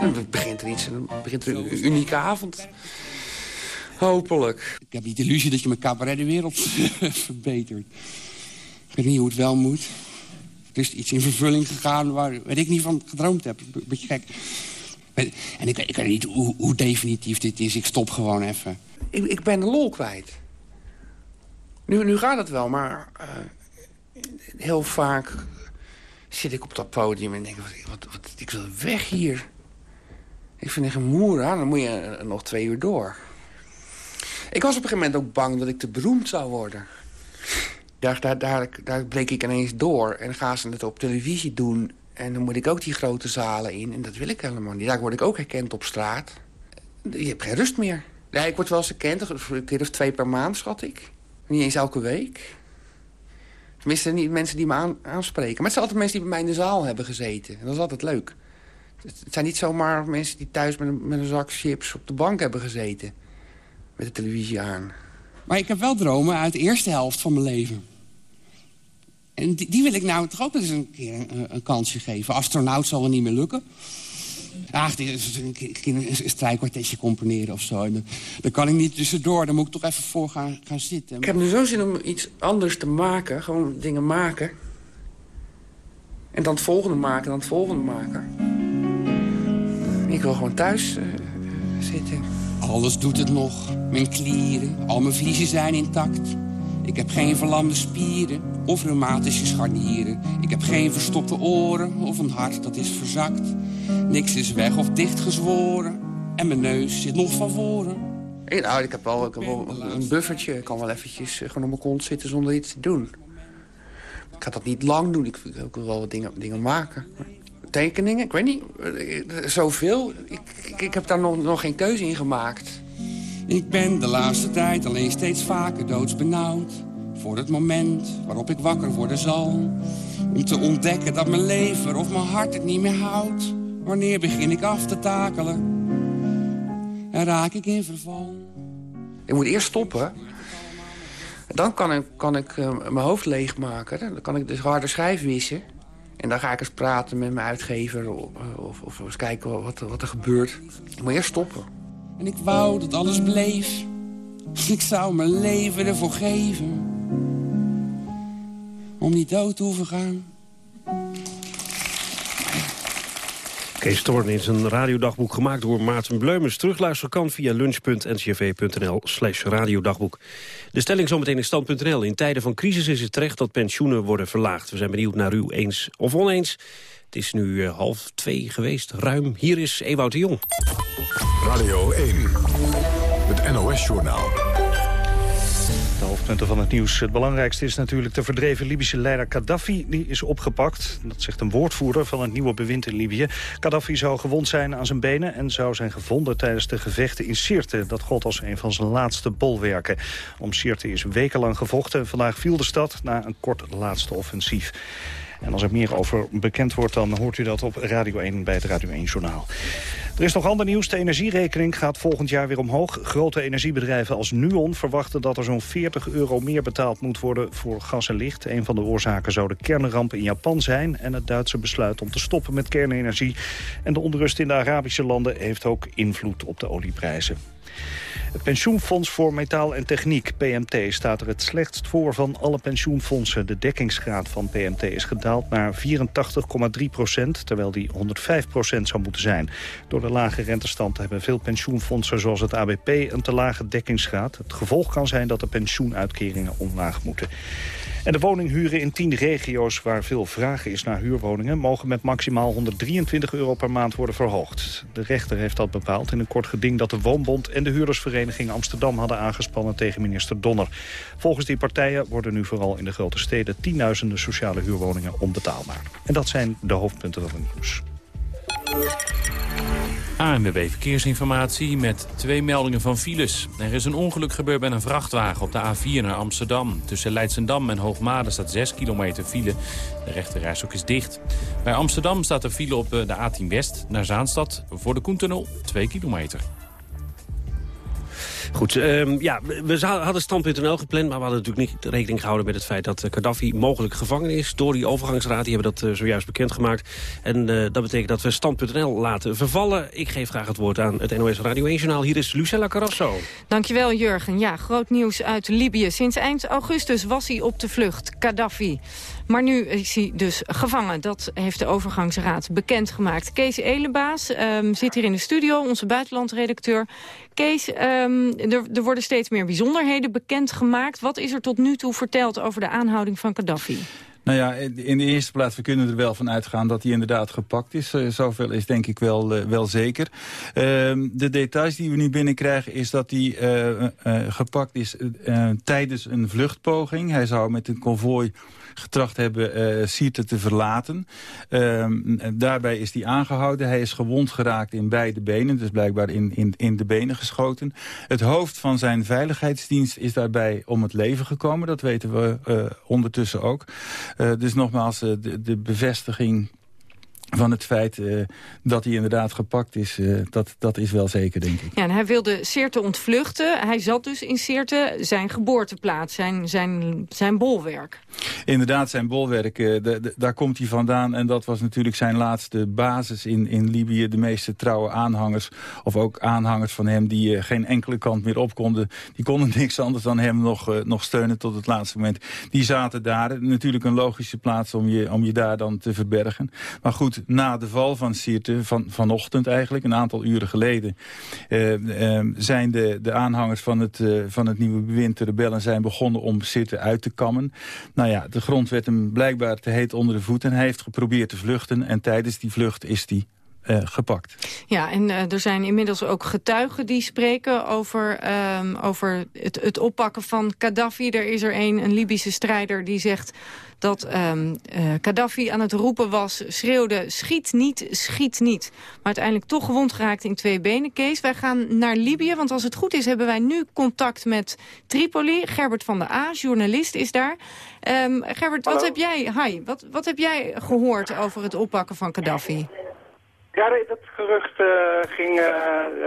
En dan begint er iets, en dan begint er een unieke avond. Hopelijk. Ik heb niet de illusie dat je mijn cabaret de wereld verbetert. Ik weet niet hoe het wel moet. is iets in vervulling gegaan waar weet ik niet van gedroomd heb. Een beetje gek. En ik, ik weet niet hoe, hoe, definitief dit is. Ik stop gewoon even. Ik, ik ben de lol kwijt. Nu, nu gaat het wel, maar uh, heel vaak zit ik op dat podium en denk... Wat, wat, ik wil weg hier. Ik vind echt een moer aan, dan moet je nog twee uur door. Ik was op een gegeven moment ook bang dat ik te beroemd zou worden. Daar, daar, daar, daar breek ik ineens door en gaan ze het op televisie doen. En dan moet ik ook die grote zalen in. En dat wil ik helemaal niet. Daar word ik ook herkend op straat. Je hebt geen rust meer. Ja, ik word wel eens herkend, een keer of twee per maand, schat ik. Niet eens elke week. Tenminste, niet mensen die me aanspreken. Maar het zijn altijd mensen die bij mij in de zaal hebben gezeten. En dat is altijd leuk. Het zijn niet zomaar mensen die thuis met een, met een zak chips op de bank hebben gezeten. Met de televisie aan. Maar ik heb wel dromen uit de eerste helft van mijn leven. En die, die wil ik nou toch ook eens een keer een, een kansje geven. Astronaut zal wel niet meer lukken. Ach, een, een, een strijkkwartetje componeren of zo. Dan, kan ik niet tussendoor. Dan moet ik toch even voor gaan, gaan zitten. Ik heb nu zo'n zin om iets anders te maken. Gewoon dingen maken. En dan het volgende maken, dan het volgende maken. Ik wil gewoon thuis uh, zitten. Alles doet het nog. Mijn klieren, al mijn vliezen zijn intact. Ik heb geen verlamde spieren of reumatische scharnieren. Ik heb geen verstopte oren of een hart dat is verzakt. Niks is weg of dichtgezworen. En mijn neus zit nog van voren. Ik, nou, ik heb wel, ik heb wel een buffertje. Ik kan wel eventjes eh, gewoon op mijn kont zitten zonder iets te doen. Ik ga dat niet lang doen. Ik, wil wel wat dingen, dingen maken. Tekeningen, ik weet niet. Eh, zoveel. Ik, ik, ik heb daar nog, nog geen keuze in gemaakt. Ik ben de laatste tijd alleen steeds vaker doodsbenauwd. Voor het moment waarop ik wakker worden zal. Om te ontdekken dat mijn lever of mijn hart het niet meer houdt. Wanneer begin ik af te takelen? En raak ik in verval. Ik moet eerst stoppen. Dan kan ik, kan ik uh, mijn hoofd leegmaken. Dan kan ik dus harde schijf wissen. En dan ga ik eens praten met mijn uitgever. Of, of, eens kijken wat, wat er gebeurt. Ik moet eerst stoppen. En ik wou dat alles bleef. Ik zou mijn leven ervoor geven. Om niet dood te hoeven gaan. Kees Thorn is een radiodagboek gemaakt door Maarten Bleumers. Terugluisteren kan via lunch.ncv.nl slash radiodagboek. De stelling zometeen in stand.nl. In tijden van crisis is het terecht dat pensioenen worden verlaagd. We zijn benieuwd naar u eens of oneens. Het is nu eh, half twee geweest, ruim. Hier is Ewout de Jong. Radio 1, het NOS-journaal. De hoofdpunten van het nieuws. Het belangrijkste is natuurlijk de verdreven Libische leider Gaddafi. Die is opgepakt. Dat zegt een woordvoerder van het nieuwe bewind in Libië. Gaddafi zou gewond zijn aan zijn benen... en zou zijn gevonden tijdens de gevechten in Sirte. Dat gold als een van zijn laatste bolwerken. Om Sirte is wekenlang gevochten. Vandaag viel de stad na een kort laatste offensief. En als er meer over bekend wordt, dan hoort u dat op Radio 1 bij het Radio 1 Journaal. Er is nog ander nieuws. De energierekening gaat volgend jaar weer omhoog. Grote energiebedrijven als Nuon verwachten dat er zo'n 40 euro meer betaald moet worden voor gas en licht. Een van de oorzaken zou de kernramp in Japan zijn en het Duitse besluit om te stoppen met kernenergie. En de onrust in de Arabische landen heeft ook invloed op de olieprijzen. Het pensioenfonds voor metaal en techniek, PMT, staat er het slechtst voor van alle pensioenfondsen. De dekkingsgraad van PMT is gedaald naar 84,3 procent, terwijl die 105 procent zou moeten zijn. Door de lage rentestand hebben veel pensioenfondsen zoals het ABP een te lage dekkingsgraad. Het gevolg kan zijn dat de pensioenuitkeringen omlaag moeten. En de woninghuren in tien regio's waar veel vraag is naar huurwoningen... mogen met maximaal 123 euro per maand worden verhoogd. De rechter heeft dat bepaald in een kort geding dat de Woonbond... en de Huurdersvereniging Amsterdam hadden aangespannen tegen minister Donner. Volgens die partijen worden nu vooral in de grote steden... tienduizenden sociale huurwoningen onbetaalbaar. En dat zijn de hoofdpunten van het nieuws. ANWB Verkeersinformatie met twee meldingen van files. Er is een ongeluk gebeurd bij een vrachtwagen op de A4 naar Amsterdam. Tussen Leidsendam en Hoogmade staat 6 kilometer file. De rechterrijstok is dicht. Bij Amsterdam staat er file op eh, de A10 West naar Zaanstad. Voor de Koentunnel 2 kilometer. Goed, um, ja, we hadden stand.nl gepland... maar we hadden natuurlijk niet rekening gehouden met het feit... dat Gaddafi mogelijk gevangen is door die overgangsraad. Die hebben dat uh, zojuist bekendgemaakt. En uh, dat betekent dat we stand.nl laten vervallen. Ik geef graag het woord aan het NOS Radio 1-journaal. Hier is Lucella Carrasso. Dankjewel, Jurgen. Ja, groot nieuws uit Libië. Sinds eind augustus was hij op de vlucht, Gaddafi. Maar nu is hij dus gevangen. Dat heeft de overgangsraad bekendgemaakt. Kees Elenbaas um, zit hier in de studio, onze buitenlandredacteur. Kees, um, er, er, worden steeds meer bijzonderheden bekendgemaakt. Wat is er tot nu toe verteld over de aanhouding van Gaddafi? Nou ja, in de eerste plaats, we kunnen er wel van uitgaan dat hij inderdaad gepakt is. Uh, zoveel is denk ik wel, uh, wel zeker. Uh, de details die we nu binnenkrijgen is dat hij uh, gepakt is tijdens een vluchtpoging. Hij zou met een konvooi getracht hebben uh, Sirte te verlaten. Uh, daarbij is hij aangehouden. Hij is gewond geraakt in beide benen, dus blijkbaar in, in, in de benen geschoten. Het hoofd van zijn veiligheidsdienst is daarbij om het leven gekomen. Dat weten we uh, ondertussen ook. Uh, dus nogmaals, de, de bevestiging van het feit uh, dat hij inderdaad gepakt is, uh, dat, dat is wel zeker, denk ik. Ja, en hij wilde Seerte ontvluchten. Hij zat dus in Seerte, zijn geboorteplaats, zijn, zijn, zijn bolwerk. Inderdaad, zijn bolwerk, uh, de, de, daar komt hij vandaan. En dat was natuurlijk zijn laatste basis in, in Libië. De meeste trouwe aanhangers, of ook aanhangers van hem... die geen enkele kant meer op konden. Die konden niks anders dan hem nog, nog steunen tot het laatste moment. Die zaten daar. Natuurlijk een logische plaats om je, om je daar dan te verbergen. Maar goed, na de val van Sirte, van, vanochtend eigenlijk, een aantal uren geleden... Uh, uh, zijn de, de aanhangers van het, uh, van het nieuwe bewind, de rebellen, zijn begonnen om Sirte uit te kammen. Nou ja, de grond werd hem blijkbaar te heet onder de voet en hij heeft geprobeerd te vluchten. En tijdens die vlucht is hij uh, gepakt. Ja, en uh, er zijn inmiddels ook getuigen die spreken over, um, over het, het oppakken van Gaddafi. Er is er een, een Libische strijder, die zegt dat um, uh, Gaddafi aan het roepen was, schreeuwde schiet niet, schiet niet. Maar uiteindelijk toch gewond geraakt in twee benen. Kees, wij gaan naar Libië, want als het goed is hebben wij nu contact met Tripoli. Gerbert van der A, journalist, is daar. Um, Gerbert, wat heb, jij, hi, wat, wat heb jij gehoord over het oppakken van Gaddafi? Ja, dat gerucht uh, ging...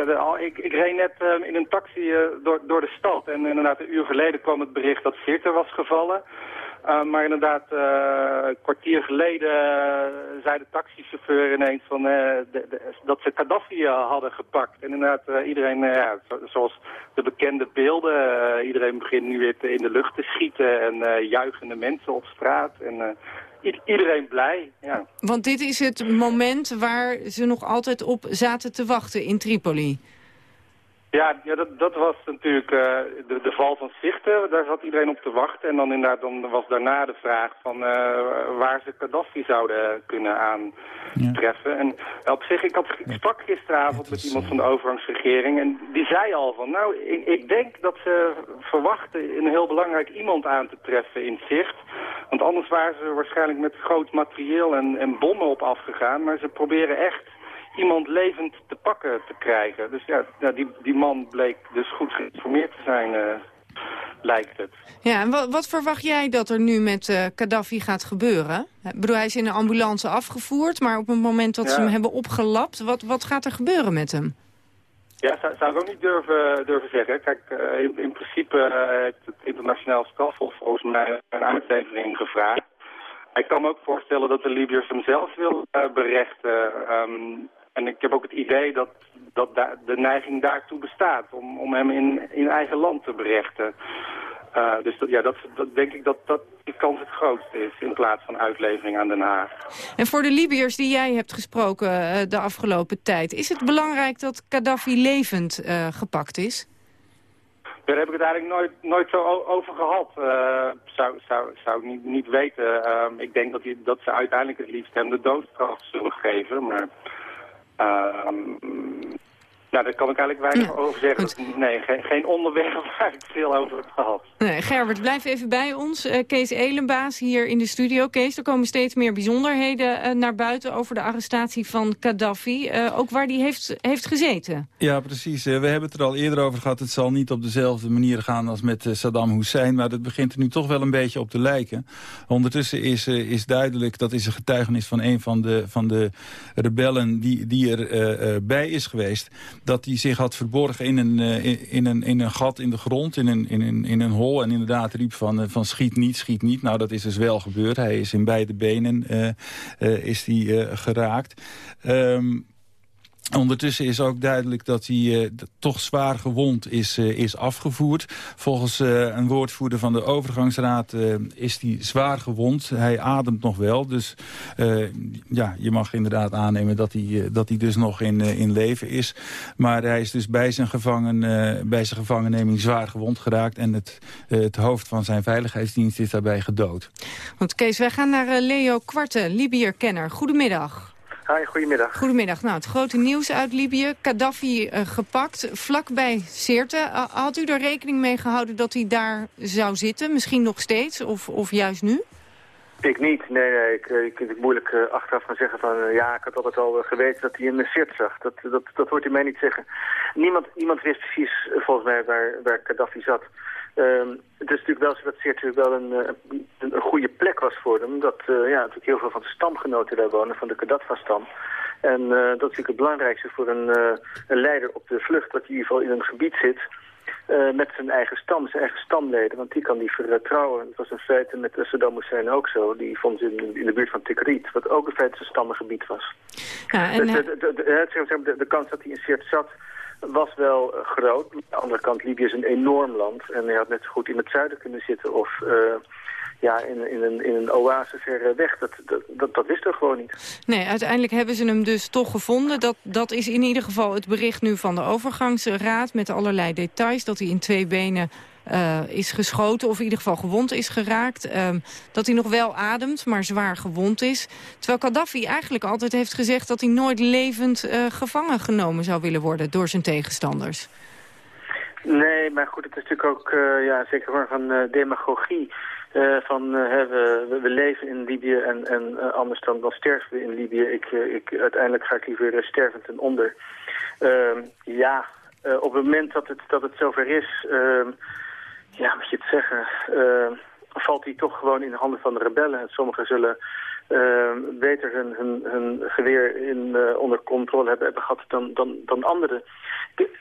De, al, ik, ik reed net uh, in een taxi door, door de stad. En inderdaad, een uur geleden kwam het bericht dat Sirte was gevallen. maar inderdaad, een kwartier geleden zei de taxichauffeur ineens van, dat ze Gaddafi hadden gepakt. En inderdaad, iedereen, ja, zoals de bekende beelden, iedereen begint nu weer in de lucht te schieten. En juichende mensen op straat. En iedereen blij, ja. Want dit is het moment waar ze nog altijd op zaten te wachten in Tripoli. Ja, ja dat, dat was natuurlijk uh, de, de val van Zichten. Daar zat iedereen op te wachten. En dan, inderdaad, dan was daarna de vraag van uh, waar ze Gaddafi zouden kunnen aantreffen. Ja. En op zich, ik, had, ik sprak gisteravond met iemand van de overgangsregering. En die zei al van, nou, ik, ik denk dat ze verwachten een heel belangrijk iemand aan te treffen in zicht. Want anders waren ze waarschijnlijk met groot materieel en, en bommen op afgegaan. Maar ze proberen echt iemand levend te pakken te krijgen. Dus ja, die, die man bleek dus goed geïnformeerd te zijn, uh, lijkt het. Ja, en wat, wat, verwacht jij dat er nu met uh, Gaddafi gaat gebeuren? Ik bedoel, hij is in een ambulance afgevoerd, maar op het moment dat ja. ze hem hebben opgelapt, wat, wat gaat er gebeuren met hem? Ja, zou, zou ik ook niet durven, durven zeggen. Kijk, uh, in, in, principe heeft het internationaal strafhof volgens mij een uitlevering gevraagd. Ik kan me ook voorstellen dat de Libiërs hem zelf wil uh, berechten. Um, en ik heb ook het idee dat, dat de neiging daartoe bestaat om, om hem in, in eigen land te berechten. Uh, dus dat, ja, dat, dat, denk ik dat, dat die kans het grootste is in plaats van uitlevering aan Den Haag. En voor de Libiërs die jij hebt gesproken uh, de afgelopen tijd... is het belangrijk dat Gaddafi levend uh, gepakt is? Daar heb ik het eigenlijk nooit, nooit zo over gehad. zou, zou, zou ik niet, niet weten. ik denk dat, die, dat ze uiteindelijk het liefst hem de doodstraf zullen geven. Maar Um, nou, daar kan ik eigenlijk weinig over zeggen. Goed. Nee, geen, geen onderwerp waar ik veel over heb gehad. Nee, Gerbert, blijf even bij ons. Uh, Kees Elenbaas hier in de studio. Kees, er komen steeds meer bijzonderheden uh, naar buiten over de arrestatie van Gaddafi. Uh, ook waar die heeft, heeft gezeten. Ja, precies. we hebben het er al eerder over gehad. Het zal niet op dezelfde manier gaan als met Saddam Hussein. Maar dat begint er nu toch wel een beetje op te lijken. Ondertussen is, is duidelijk, dat is een getuigenis van een van de, van de rebellen die, die er bij is geweest dat hij zich had verborgen in een, in, een, in een gat in de grond, in een, in een, in een hol. En inderdaad riep van, van schiet niet, schiet niet. Nou, dat is dus wel gebeurd. Hij is in beide benen is die, geraakt. Um, Ondertussen is ook duidelijk dat hij uh, toch zwaar gewond is, uh, is afgevoerd. Volgens uh, een woordvoerder van de overgangsraad is hij zwaar gewond. Hij ademt nog wel, dus ja, je mag inderdaad aannemen dat hij, dat hij dus nog in, in leven is. Maar hij is dus bij zijn, gevangen, bij zijn gevangenneming zwaar gewond geraakt... en het, het hoofd van zijn veiligheidsdienst is daarbij gedood. Goed, Kees, wij gaan naar Leo Kwarte, Libiër-kenner. Goedemiddag. Hi, goedemiddag. Goedemiddag. Nou, het grote nieuws uit Libië. Gaddafi uh, gepakt, vlakbij Sirte. Uh, had u er rekening mee gehouden dat hij daar zou zitten? Misschien nog steeds, of, of juist nu? Ik niet. Nee, nee. Ik, eh, ik vind het moeilijk uh, achteraf gaan zeggen van... Uh, ja, ik had altijd al geweten dat hij in Sirte zag. Dat, dat, dat hoort u mij niet zeggen. Niemand, niemand wist precies, volgens mij, waar, waar Gaddafi zat. Uh, het is natuurlijk wel dat Sirte wel een, een, een, goede plek was voor hem. Dat uh, ja, natuurlijk heel veel van de stamgenoten daar wonen, van de Gaddafi-stam. En uh, dat is natuurlijk het belangrijkste voor een, uh, een leider op de vlucht, dat hij in ieder geval in een gebied zit met zijn eigen stam, zijn eigen stamleden. Want die kan die vertrouwen. Dat was in feite met Saddam Hussein ook zo. Die vond ze in, in de buurt van Tikrit, wat ook in feite zijn stammengebied was. Ja, en, dus de, de, de, de, de kans dat hij in Sirte zat was wel uh, groot. Aan de andere kant, Libië is een enorm land. En hij had net zo goed in het zuiden kunnen zitten of uh, ja, in, in, een, in een oase ver weg. Dat, dat, dat, dat wisten we gewoon niet. Nee, uiteindelijk hebben ze hem dus toch gevonden. Dat, dat is in ieder geval het bericht nu van de overgangsraad... met allerlei details, dat hij in twee benen uh, is geschoten of in ieder geval gewond is geraakt. Um, dat hij nog wel ademt, maar zwaar gewond is. Terwijl Gaddafi eigenlijk altijd heeft gezegd dat hij nooit levend uh, gevangen genomen zou willen worden door zijn tegenstanders. Nee, maar goed, het is natuurlijk ook uh, ja, zeker van demagogie. Van we, we, leven in Libië en, en anders dan, dan sterven we in Libië. Ik, ik, uiteindelijk ga ik liever stervend en onder. Ehm, ja, op het moment dat het, dat het zover is, ehm, ja, moet je het zeggen, uh, valt hij toch gewoon in de handen van de rebellen. En sommigen zullen uh, beter hun, hun, hun geweer in, uh, onder controle hebben, hebben gehad dan, dan, dan anderen.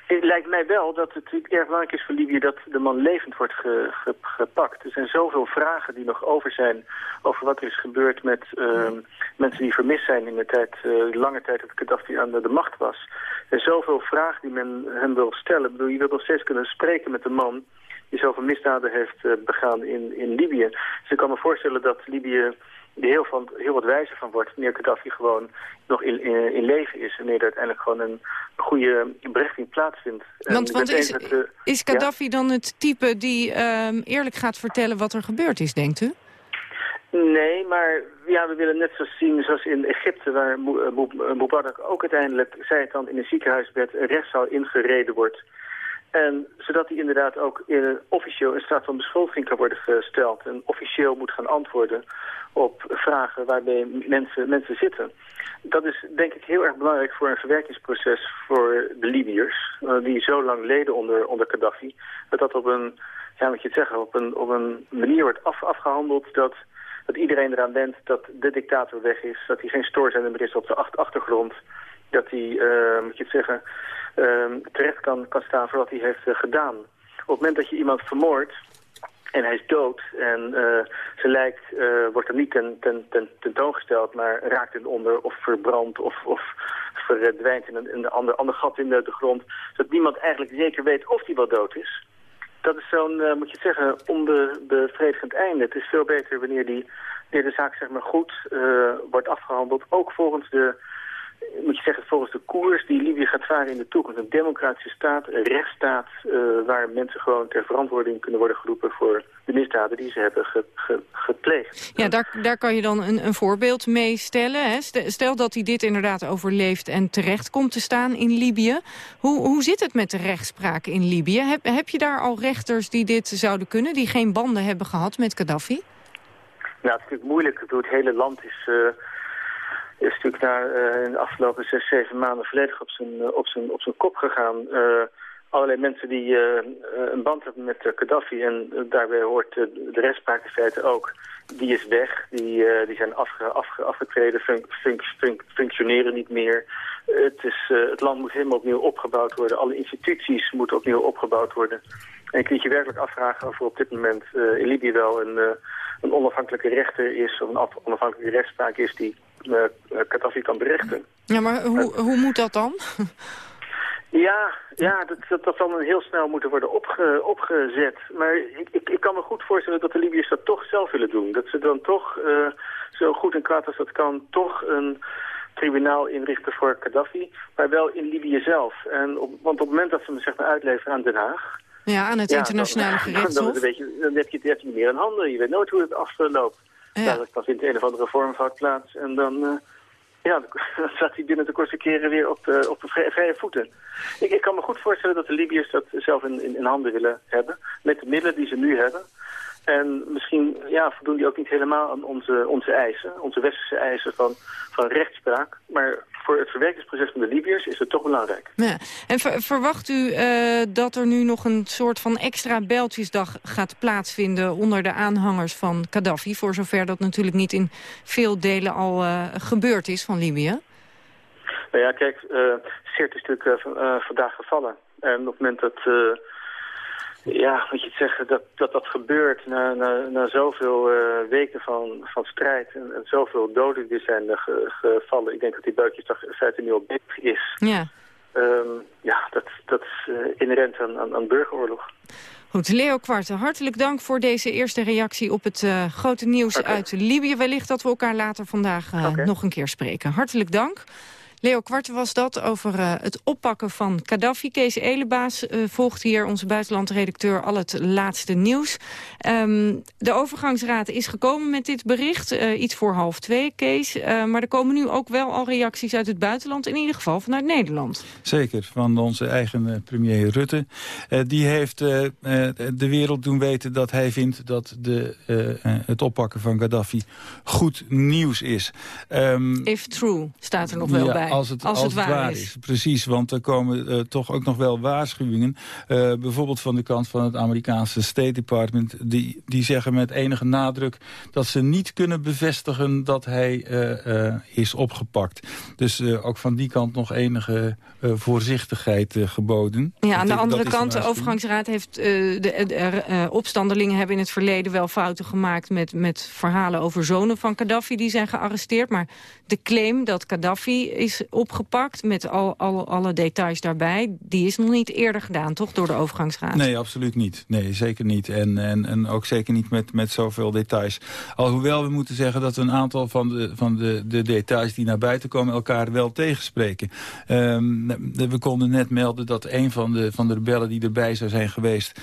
Het lijkt mij wel dat het erg belangrijk is voor Libië dat de man levend wordt ge, ge, gepakt. Er zijn zoveel vragen die nog over zijn over wat er is gebeurd met uh, mensen die vermist zijn in de tijd, lange tijd dat Gaddafi aan de, macht was. Er zijn zoveel vragen die men hem wil stellen. Ik je wilt nog steeds kunnen spreken met de man die zoveel misdaden heeft uh, begaan in, in Libië. Dus ik kan me voorstellen dat Libië er heel, van, heel wat wijzer van wordt... wanneer Gaddafi gewoon nog in, in, in leven is... wanneer er uiteindelijk gewoon een goede berechting plaatsvindt. Want, want is, is Gaddafi ja? dan het type die uh, eerlijk gaat vertellen wat er gebeurd is, denkt u? Nee, maar ja, we willen net zo zien zoals in Egypte... waar Mubarak ook uiteindelijk, zei het dan, in een ziekenhuisbed... rechtszaal ingereden wordt... En zodat hij inderdaad ook in, officieel in staat van beschuldiging kan worden gesteld. En officieel moet gaan antwoorden op vragen waarbij mensen, mensen zitten. Dat is denk ik heel erg belangrijk voor een verwerkingsproces voor de Libiërs. Uh, die zo lang leden onder, onder Gaddafi. Dat dat op een, ja moet je het zeggen, op een, op een manier wordt af, afgehandeld dat, dat iedereen eraan denkt dat de dictator weg is. Dat hij geen stoorzender meer is op de achtergrond. Dat hij, uh, moet je het zeggen uh, terecht kan, kan staan voor wat hij heeft uh, gedaan. Op het moment dat je iemand vermoordt en hij is dood en uh, zijn lijk wordt er niet ten, ten, ten, tentoongesteld, maar raakt in onder of verbrandt of, of verdwijnt in een, in een ander, ander gat in de, de grond, zodat niemand eigenlijk zeker weet of hij wel dood is. Dat is zo'n, moet je zeggen, onbevredigend einde. Het is veel beter wanneer, die, wanneer de zaak zeg maar, goed wordt afgehandeld, ook volgens de moet je zeggen, volgens de koers die Libië gaat varen in de toekomst. Een democratische staat, een rechtsstaat, uh, waar mensen gewoon ter verantwoording kunnen worden geroepen voor de misdaden die ze hebben ge, ge, gepleegd. Ja, daar, daar kan je dan een, een voorbeeld mee stellen. Hè? Stel dat hij dit inderdaad overleeft en terecht komt te staan in Libië. Hoe, hoe zit het met de rechtspraak in Libië? Heb, heb je daar al rechters die dit zouden kunnen, die geen banden hebben gehad met Gaddafi? Nou, het is natuurlijk moeilijk. Het hele land is... Uh, is natuurlijk daar uh, in de afgelopen zes, zeven maanden volledig op zijn, uh, op zijn, op zijn kop gegaan. Uh, allerlei mensen die een band hebben met Gaddafi. En daarbij hoort de rechtspraak in feite ook. Die is weg, die, die zijn afge, afge, afgetreden, functioneren niet meer. Het, is, het land moet helemaal opnieuw opgebouwd worden. Alle instituties moeten opnieuw opgebouwd worden. En je kunt je werkelijk afvragen of er op dit moment in Libië wel een, een onafhankelijke rechter is... of een onafhankelijke rechtspraak is die Gaddafi kan berechten. Ja, maar hoe, hoe moet dat dan? Ja, ja dat, dat, dat zal dan heel snel moeten worden opge, opgezet. Maar ik, ik, ik kan me goed voorstellen dat de Libiërs dat toch zelf willen doen. Dat ze dan toch, uh, zo goed en kwaad als dat kan, toch een tribunaal inrichten voor Gaddafi. Maar wel in Libië zelf. En op, want op het moment dat ze me zeg maar uitleveren aan Den Haag... Ja, aan het internationale gerechtshof. Dan, dan, dan, heb je het niet meer in handen. Je weet nooit hoe het afloopt. Ja. dan vindt een of andere vormfout plaats en dan... Uh, ja, dan staat hij binnen de kortste keren weer op de, op de vrije voeten. Ik, ik kan me goed voorstellen dat de Libiërs dat zelf in, in, in handen willen hebben. Met de middelen die ze nu hebben. En misschien ja, voldoen die ook niet helemaal aan onze, onze eisen, onze westerse eisen van, van rechtspraak. Maar voor het verwerkingsproces van de Libiërs is het toch belangrijk. Ja. En verwacht u uh, dat er nu nog een soort van extra Beltjesdag gaat plaatsvinden onder de aanhangers van Gaddafi? Voor zover dat natuurlijk niet in veel delen al uh, gebeurd is van Libië. Nou ja, kijk, uh, is natuurlijk vandaag gevallen. En op het moment dat ja, moet je het zeggen, dat dat, dat gebeurt na, na, na zoveel uh, weken van, van strijd en, en zoveel doden die zijn uh, gevallen. Ik denk dat die buikjesdag in feite nu al bezig is. Ja. Um, ja, dat, dat is uh, inherent aan, aan, aan burgeroorlog. Goed, Leo Kwarten, hartelijk dank voor deze eerste reactie op het uh, grote nieuws okay. uit Libië. Wellicht dat we elkaar later vandaag okay. nog een keer spreken. Hartelijk dank. Leo Kwart was dat over uh, het oppakken van Gaddafi. Kees Elebaas uh, volgt hier, onze buitenlandredacteur, al het laatste nieuws. Um, de overgangsraad is gekomen met dit bericht, uh, iets voor half twee, Kees. maar er komen nu ook wel al reacties uit het buitenland, in ieder geval vanuit Nederland. Zeker, van onze eigen premier Rutte. die heeft de wereld doen weten dat hij vindt dat de, het oppakken van Gaddafi goed nieuws is. Um, If true, staat er nog wel ja, bij als het, als, als het, waar, is. is. Precies, want er komen uh, toch ook nog wel waarschuwingen. Uh, bijvoorbeeld van de kant van het Amerikaanse State Department. Die, die zeggen met enige nadruk dat ze niet kunnen bevestigen dat hij uh, is opgepakt. Dus ook van die kant nog enige voorzichtigheid geboden. Ja, aan de andere kant, de overgangsraad heeft... de, de opstandelingen hebben in het verleden wel fouten gemaakt... met, met verhalen over zonen van Gaddafi die zijn gearresteerd. Maar de claim dat Gaddafi is opgepakt met al, al, alle details daarbij. Die is nog niet eerder gedaan, toch, door de overgangsraad? Nee, absoluut niet. Nee, zeker niet. En, en, en ook zeker niet met, met zoveel details. Alhoewel we moeten zeggen dat een aantal van de, van de, de details die naar buiten komen elkaar wel tegenspreken. Um, we konden net melden dat een van de, van de rebellen die erbij zou zijn geweest...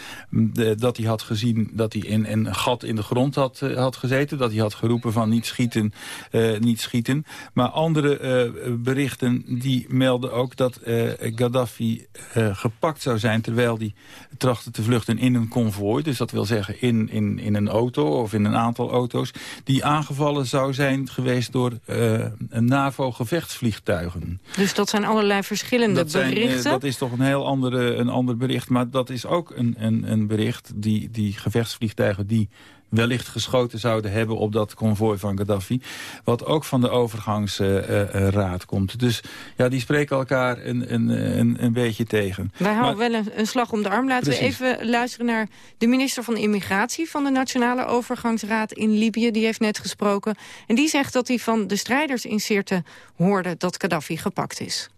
Dat hij had gezien dat hij in, een gat in de grond had, uh, had gezeten. Dat hij had geroepen van niet schieten, uh, niet schieten. Maar andere uh, berichten die melden ook dat uh, Gaddafi uh, gepakt zou zijn... terwijl hij trachtte te vluchten in een konvooi. Dus dat wil zeggen in, in, in een auto of in een aantal auto's... die aangevallen zou zijn geweest door uh, NAVO-gevechtsvliegtuigen. Dus dat zijn allerlei verschillende dat zijn, berichten? dat is toch een heel andere, een ander bericht. Maar dat is ook een, een, een bericht, die, die gevechtsvliegtuigen... die wellicht geschoten zouden hebben op dat konvooi van Gaddafi. Wat ook van de overgangsraad uh, uh, komt. Dus ja, die spreken elkaar een, een, een, een beetje tegen. Wij houden maar, wel een, een, slag om de arm. Laten precies. we even luisteren naar de minister van Immigratie... van de Nationale Overgangsraad in Libië. Die heeft net gesproken. En die zegt dat hij van de strijders in Sirte hoorde dat Gaddafi gepakt is.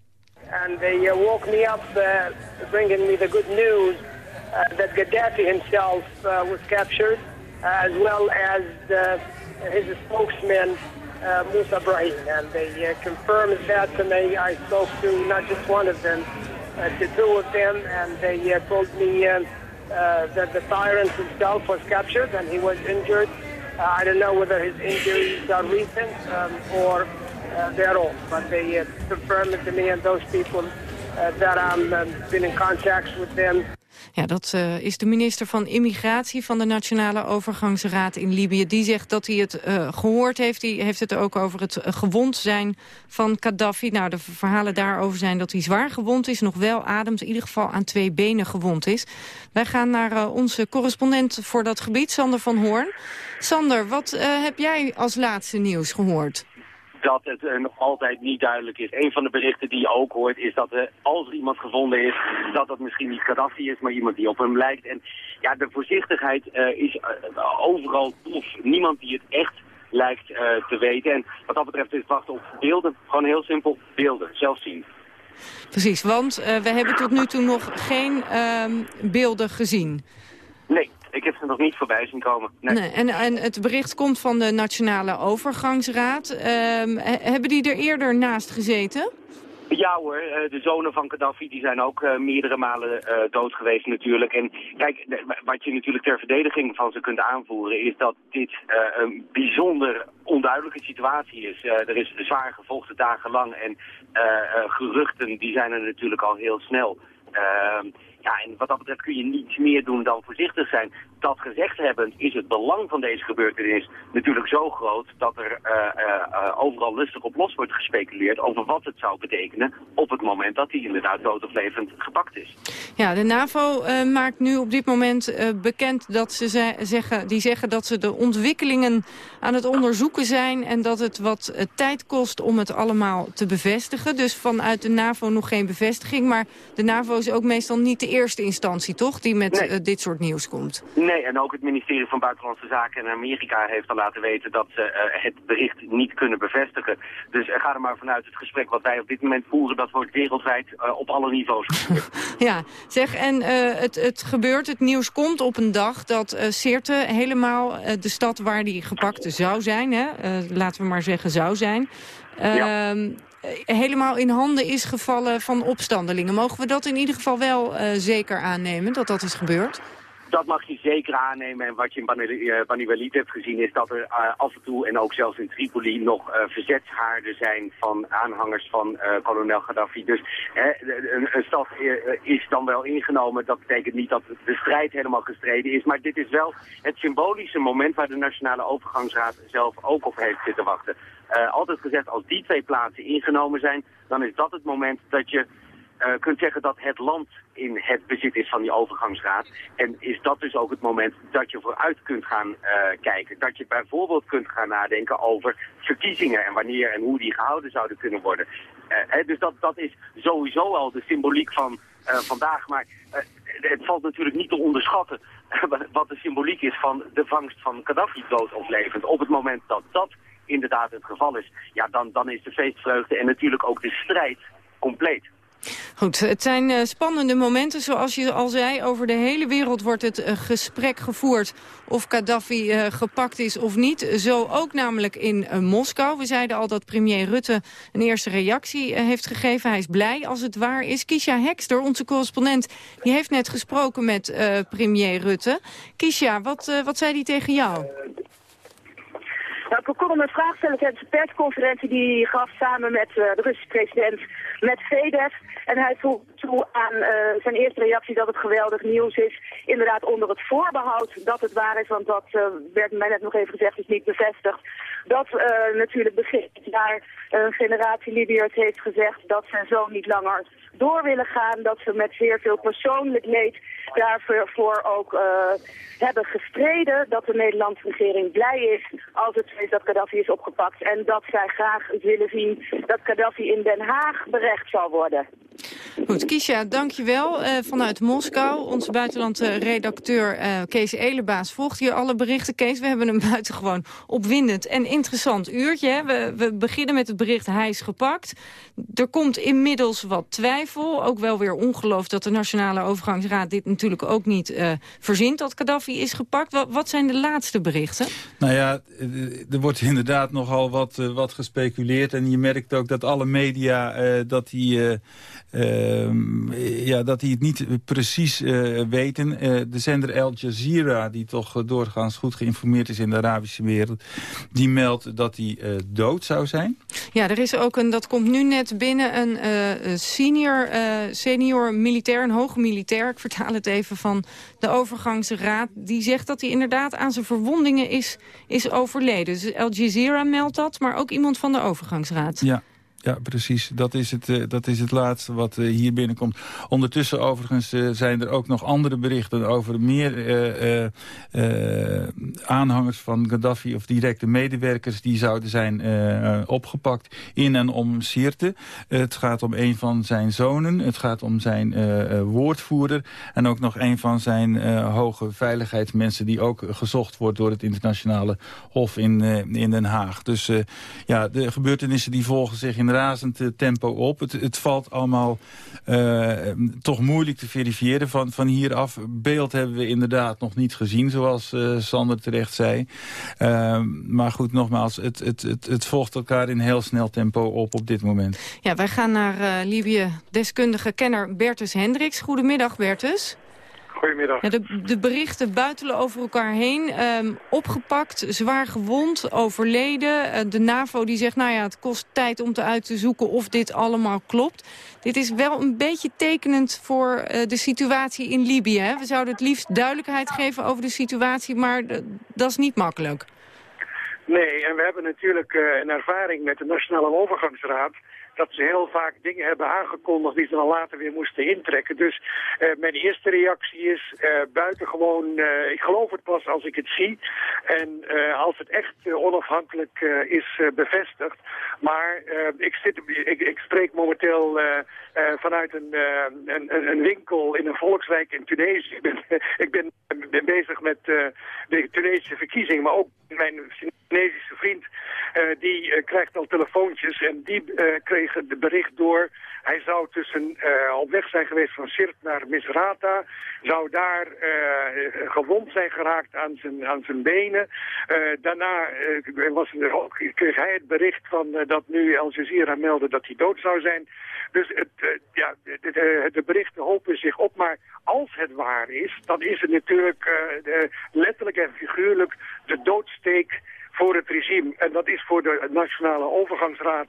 And they uh, woke me up uh, bringing me the good news uh, that Gaddafi himself uh, was captured. As well as uh, his spokesman, uh, Musa Brahim. And they uh, confirmed that to me. I spoke to not just one of them, uh, to two of them, and they uh, told me uh, uh, that the tyrant himself was captured and he was injured. I don't know whether his injuries are recent um, or they're old, but they confirmed it to me and those people that I've um, been in contact with them. Ja, dat uh, is de minister van Immigratie van de Nationale Overgangsraad in Libië. Die zegt dat hij het uh, gehoord heeft. Die heeft het ook over het uh, gewond zijn van Gaddafi. Nou, de verhalen daarover zijn dat hij zwaar gewond is. Nog wel ademt, in ieder geval aan twee benen gewond is. Wij gaan naar onze correspondent voor dat gebied, Sander van Hoorn. Sander, wat heb jij als laatste nieuws gehoord? Dat het uh, nog altijd niet duidelijk is. Een van de berichten die je ook hoort is dat er, als er iemand gevonden is, dat dat misschien niet Gaddafi is, maar iemand die op hem lijkt. En ja, de voorzichtigheid uh, is overal tof. Niemand die het echt lijkt te weten. En wat dat betreft is het wachten op beelden. Gewoon heel simpel, beelden, zelf zien. Precies, want we hebben tot nu toe nog geen ehm, beelden gezien. Nee, ik heb ze nog niet voorbij zien komen. Nee. nee en, en het bericht komt van de Nationale Overgangsraad. Um, hebben die er eerder naast gezeten? Ja hoor, eh, de zonen van Gaddafi die zijn ook uh, meerdere malen uh, dood geweest natuurlijk. En kijk, wat je natuurlijk ter verdediging van ze kunt aanvoeren is dat dit een bijzonder onduidelijke situatie is. er is zwaar gevolgd dagenlang en geruchten die zijn er natuurlijk al heel snel. Ehm, ja, en wat dat betreft kun je niets meer doen dan voorzichtig zijn. Dat gezegd hebbend is het belang van deze gebeurtenis natuurlijk zo groot dat er uh, uh, overal lustig op los wordt gespeculeerd over wat het zou betekenen op het moment dat hij inderdaad dood of levend gepakt is. Ja, de NAVO uh, maakt nu op dit moment bekend dat ze ze zeggen, die zeggen dat ze de ontwikkelingen aan het onderzoeken zijn en dat het wat tijd kost om het allemaal te bevestigen. Dus vanuit de NAVO nog geen bevestiging, maar de NAVO is ook meestal niet de eerste instantie, toch, die met nee. uh, dit soort nieuws komt? Nee, en ook het ministerie van Buitenlandse Zaken in Amerika heeft al laten weten dat ze uh, het bericht niet kunnen bevestigen. Dus uh, ga er maar vanuit het gesprek wat wij op dit moment voeren, dat wordt wereldwijd op alle niveaus ja, zeg, en het, het gebeurt, het nieuws komt op een dag dat Sirte helemaal de stad waar die gepakt zou zijn, hè, laten we maar zeggen zou zijn... Ja. Eh, helemaal in handen is gevallen van opstandelingen. Mogen we dat in ieder geval wel uh, zeker aannemen, dat dat is gebeurd? Dat mag je zeker aannemen. En wat je in Bani Walid hebt gezien is dat er uh, af en toe en ook zelfs in Tripoli nog uh, verzetshaarden zijn van aanhangers van kolonel Gaddafi. Dus een, een, stad is dan wel ingenomen. Dat betekent niet dat de strijd helemaal gestreden is. Maar dit is wel het symbolische moment waar de Nationale Overgangsraad zelf ook op heeft zitten wachten. altijd gezegd, als die twee plaatsen ingenomen zijn, dan is dat het moment dat je uh, kunt zeggen dat het land in het bezit is van die overgangsraad. En is dat dus ook het moment dat je vooruit kunt gaan uh, kijken. Dat je bijvoorbeeld kunt gaan nadenken over verkiezingen en wanneer en hoe die gehouden zouden kunnen worden. Uh, hè, dus dat, dat is sowieso al de symboliek van vandaag. Maar het valt natuurlijk niet te onderschatten wat de symboliek is van de vangst van Gaddafi dood of levend. Op het moment dat dat inderdaad het geval is, ja, dan, dan is de feestvreugde en natuurlijk ook de strijd compleet. Goed, het zijn uh, spannende momenten. Zoals je al zei, over de hele wereld wordt het uh, gesprek gevoerd... of Gaddafi uh, gepakt is of niet. Zo ook namelijk in Moskou. We zeiden al dat premier Rutte een eerste reactie heeft gegeven. Hij is blij als het waar is. Kisha Hekster, onze correspondent, die heeft net gesproken met premier Rutte. Kisha, wat, wat zei hij tegen jou? Nou, ik een vraag stellen tijdens de persconferentie die gaf samen met de Russische president Medvedev. En hij vroeg toe aan uh, zijn eerste reactie dat het geweldig nieuws is. Inderdaad onder het voorbehoud dat het waar is, want dat uh, werd mij net nog even gezegd, is niet bevestigd. Dat natuurlijk begin dit jaar een generatie Libiërs heeft gezegd dat ze zo niet langer door willen gaan. Dat ze met zeer veel persoonlijk leed daarvoor ook uh, hebben gestreden. Dat de Nederlandse regering blij is als het is dat Gaddafi is opgepakt. En dat zij graag willen zien dat Gaddafi in Den Haag berecht zal worden. Goed, Kisha, dankjewel. Uh, vanuit Moskou, onze buitenlandse redacteur uh, Kees Elebaas volgt hier alle berichten. Kees, we hebben een buitengewoon opwindend en interessant uurtje. We, we beginnen met het bericht hij is gepakt. Er komt inmiddels wat twijfel, ook wel weer ongeloof dat de Nationale Overgangsraad dit natuurlijk ook niet uh, verzint dat Gaddafi is gepakt. Wat, wat, zijn de laatste berichten? Nou ja, er wordt inderdaad nogal wat, wat gespeculeerd en je merkt ook dat alle media dat die... Ehm, ja, dat die het niet precies weten. de zender Al Jazeera, die toch doorgaans goed geïnformeerd is in de Arabische wereld... die meldt dat hij dood zou zijn. Ja, er is ook een, dat komt nu net binnen, een senior, senior militair, een hoge militair... ik vertaal het even van de overgangsraad... die zegt dat hij inderdaad aan zijn verwondingen is, is overleden. Dus Al Jazeera meldt dat, maar ook iemand van de overgangsraad. Ja, ja, precies. Dat is het, uh, dat is het laatste wat uh, hier binnenkomt. Ondertussen overigens uh, zijn er ook nog andere berichten over meer aanhangers van Gaddafi of directe medewerkers die zouden zijn opgepakt in en om Sirte. het gaat om een van zijn zonen, het gaat om zijn woordvoerder en ook nog een van zijn hoge veiligheidsmensen die ook gezocht wordt door het internationale hof in, in Den Haag. Dus ja, de gebeurtenissen die volgen zich in razend eh, tempo op. Het, het valt allemaal uh, toch moeilijk te verifiëren van, van hieraf. Beeld hebben we inderdaad nog niet gezien, zoals uh, Sander terecht zei. Uh, maar goed, nogmaals, het, het, het, het volgt elkaar in heel snel tempo op op dit moment. Ja, wij gaan naar Libië. Deskundige kenner Bertus Hendricks. Goedemiddag, Bertus. Goedemiddag. Ja, de, de, berichten buitelen over elkaar heen. Um, opgepakt, zwaar gewond, overleden. Uh, de NAVO die zegt, nou ja, het kost tijd om te uit te zoeken of dit allemaal klopt. Dit is wel een beetje tekenend voor uh, de situatie in Libië. Hè? We zouden het liefst duidelijkheid geven over de situatie, maar dat is niet makkelijk. Nee, en we hebben natuurlijk uh, een ervaring met de Nationale Overgangsraad dat ze heel vaak dingen hebben aangekondigd die ze dan later weer moesten intrekken. Dus uh, mijn eerste reactie is uh, buitengewoon, uh, ik geloof het pas als ik het zie. En als het echt onafhankelijk is bevestigd. Maar ik, zit, ik, ik spreek momenteel vanuit een, een, een, winkel in een volkswijk in Tunesië. Ik ben, ik ben, bezig met de Tunesische verkiezingen, maar ook mijn Tunesische vriend, die krijgt al telefoontjes en die kreeg de bericht door. Hij zou tussen uh, op weg zijn geweest van Sirt naar Misrata. Zou daar uh, gewond zijn geraakt aan zijn, aan zijn benen. Uh, daarna was er ook, kreeg hij het bericht van dat nu Al Jazeera meldde dat hij dood zou zijn. Dus het, ja, de, de, berichten hopen zich op. Maar als het waar is, dan is het natuurlijk letterlijk en figuurlijk de doodsteek voor het regime. En dat is voor de Nationale Overgangsraad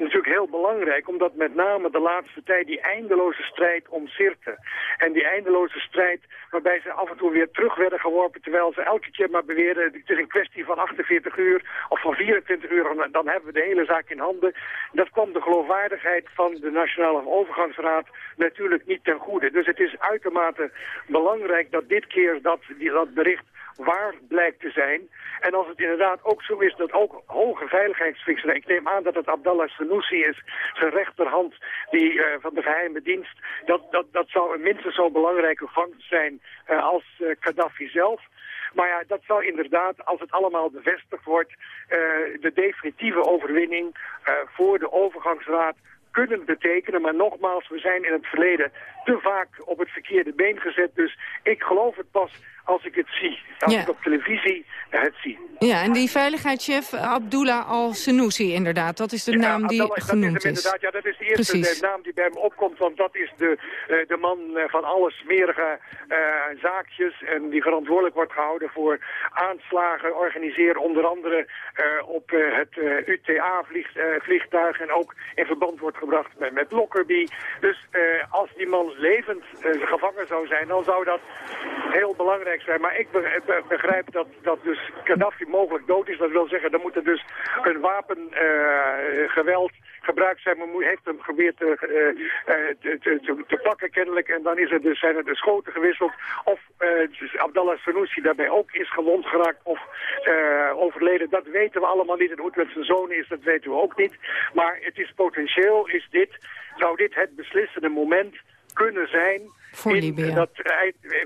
natuurlijk heel belangrijk, omdat met name de laatste tijd die eindeloze strijd om Sirte en die eindeloze strijd waarbij ze af en toe weer terug werden geworpen, terwijl ze elke keer maar beweerden, het is een kwestie van 48 uur of van 24 uur, dan hebben we de hele zaak in handen. Dat kwam de geloofwaardigheid van de Nationale Overgangsraad natuurlijk niet ten goede. Dus het is uitermate belangrijk dat dit keer dat, dat bericht waar blijkt te zijn. En als het inderdaad ook zo is dat ook hoge veiligheidsfixen... ik neem aan dat het Abdallah Sanusi is, zijn rechterhand die, uh, van de geheime dienst... Dat, dat, dat zou minstens zo belangrijke vangst zijn uh, als uh, Gaddafi zelf... Maar ja, dat zou inderdaad, als het allemaal bevestigd wordt, de definitieve overwinning voor de overgangsraad kunnen betekenen. Maar nogmaals, we zijn in het verleden te vaak op het verkeerde been gezet. Dus ik geloof het pas als ik het zie. Als ik op televisie het zie. Ja, en die veiligheidschef Abdullah al-Senoussi inderdaad. Dat is de naam die Abdallah, genoemd dat is. is. Ja, dat is de eerste de naam die bij hem opkomt. Want dat is de, uh, de man uh, van alle smerige uh, zaakjes. En die verantwoordelijk wordt gehouden voor aanslagen. Organiseren onder andere op het UTA-vliegtuig. en ook in verband wordt gebracht met, met Lockerbie. Dus als die man levend gevangen zou zijn, dan zou dat heel belangrijk Maar ik begrijp dat, dat dus Gaddafi mogelijk dood is. Dat wil zeggen, dan moet er dus een wapengeweld uh, gebruikt zijn. Men heeft hem geprobeerd te, uh, te, te, te, pakken kennelijk. En dan is er dus, zijn er de schoten gewisseld. Of Abdallah Sanusi daarbij ook is gewond geraakt of overleden. Dat weten we allemaal niet. En hoe het met zijn zoon is, dat weten we ook niet. Maar het is potentieel, is dit, zou dit het beslissende moment kunnen zijn Voor in Libië. Dat,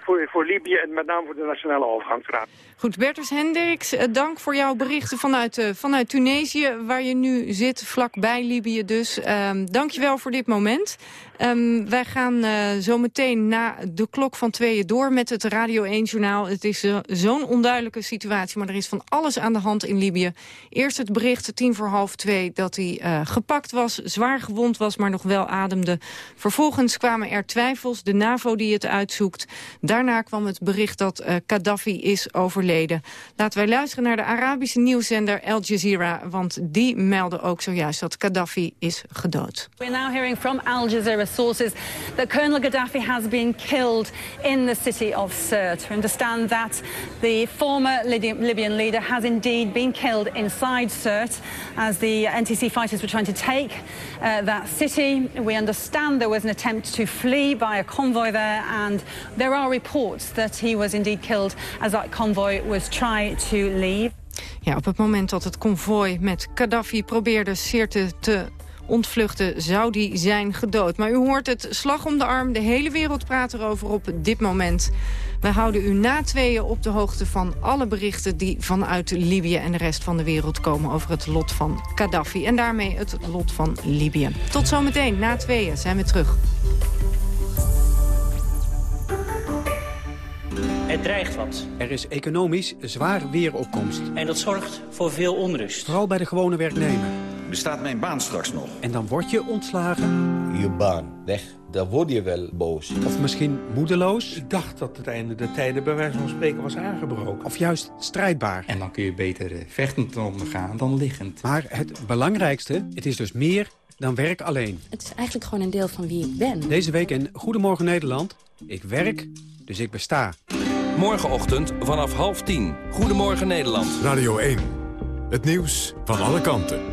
voor, voor Libië en met name voor de Nationale Overgangsraad. Goed, Bertus Hendricks, eh, dank voor jouw berichten vanuit, uh, vanuit Tunesië... waar je nu zit, vlakbij Libië dus. Um, dank je wel voor dit moment. Um, wij gaan uh, zo meteen na de klok van tweeën door met het Radio 1-journaal. Het is uh, zo'n onduidelijke situatie, maar er is van alles aan de hand in Libië. Eerst het bericht, tien voor half twee, dat hij uh, gepakt was, zwaar gewond was, maar nog wel ademde. Vervolgens kwamen er twijfels, de NAVO die het uitzoekt. Daarna kwam het bericht dat Gaddafi is overleden. Laten wij luisteren naar de Arabische nieuwszender Al Jazeera, want die meldde ook zojuist dat Gaddafi is gedood. We're now hearing from Al Jazeera sources that Colonel Gaddafi has been killed in the city of Sirte. Understand that the former Libyan leader has indeed been killed inside Sirte as the NTC fighters were trying to take uh, that city. We understand there was an attempt to flee by a convoy there and there are reports that he was indeed killed as that convoy was trying to leave. Ja, op het moment dat het konvooi met Gaddafi probeerde Sirte te ontvluchten, zou die zijn gedood. Maar u hoort het slag om de arm. De hele wereld praat erover op dit moment. We houden u na tweeën op de hoogte van alle berichten... die vanuit Libië en de rest van de wereld komen over het lot van Gaddafi. En daarmee het lot van Libië. Tot zometeen, na tweeën zijn we terug. Het dreigt wat. Er is economisch zwaar weeropkomst. En dat zorgt voor veel onrust. Vooral bij de gewone werknemer. Bestaat mijn baan straks nog? En dan word je ontslagen. Je baan, weg. Dan word je wel boos. Of misschien moedeloos. Ik dacht dat het einde der tijden bij wijze van spreken was aangebroken. Of juist strijdbaar. En dan kun je beter vechtend ondergaan dan liggend. Maar het belangrijkste, het is dus meer dan werk alleen. Het is eigenlijk gewoon een deel van wie ik ben. Deze week in Goedemorgen Nederland. Ik werk, dus ik besta. Morgenochtend vanaf half tien. Goedemorgen Nederland. Radio 1. Het nieuws van alle kanten.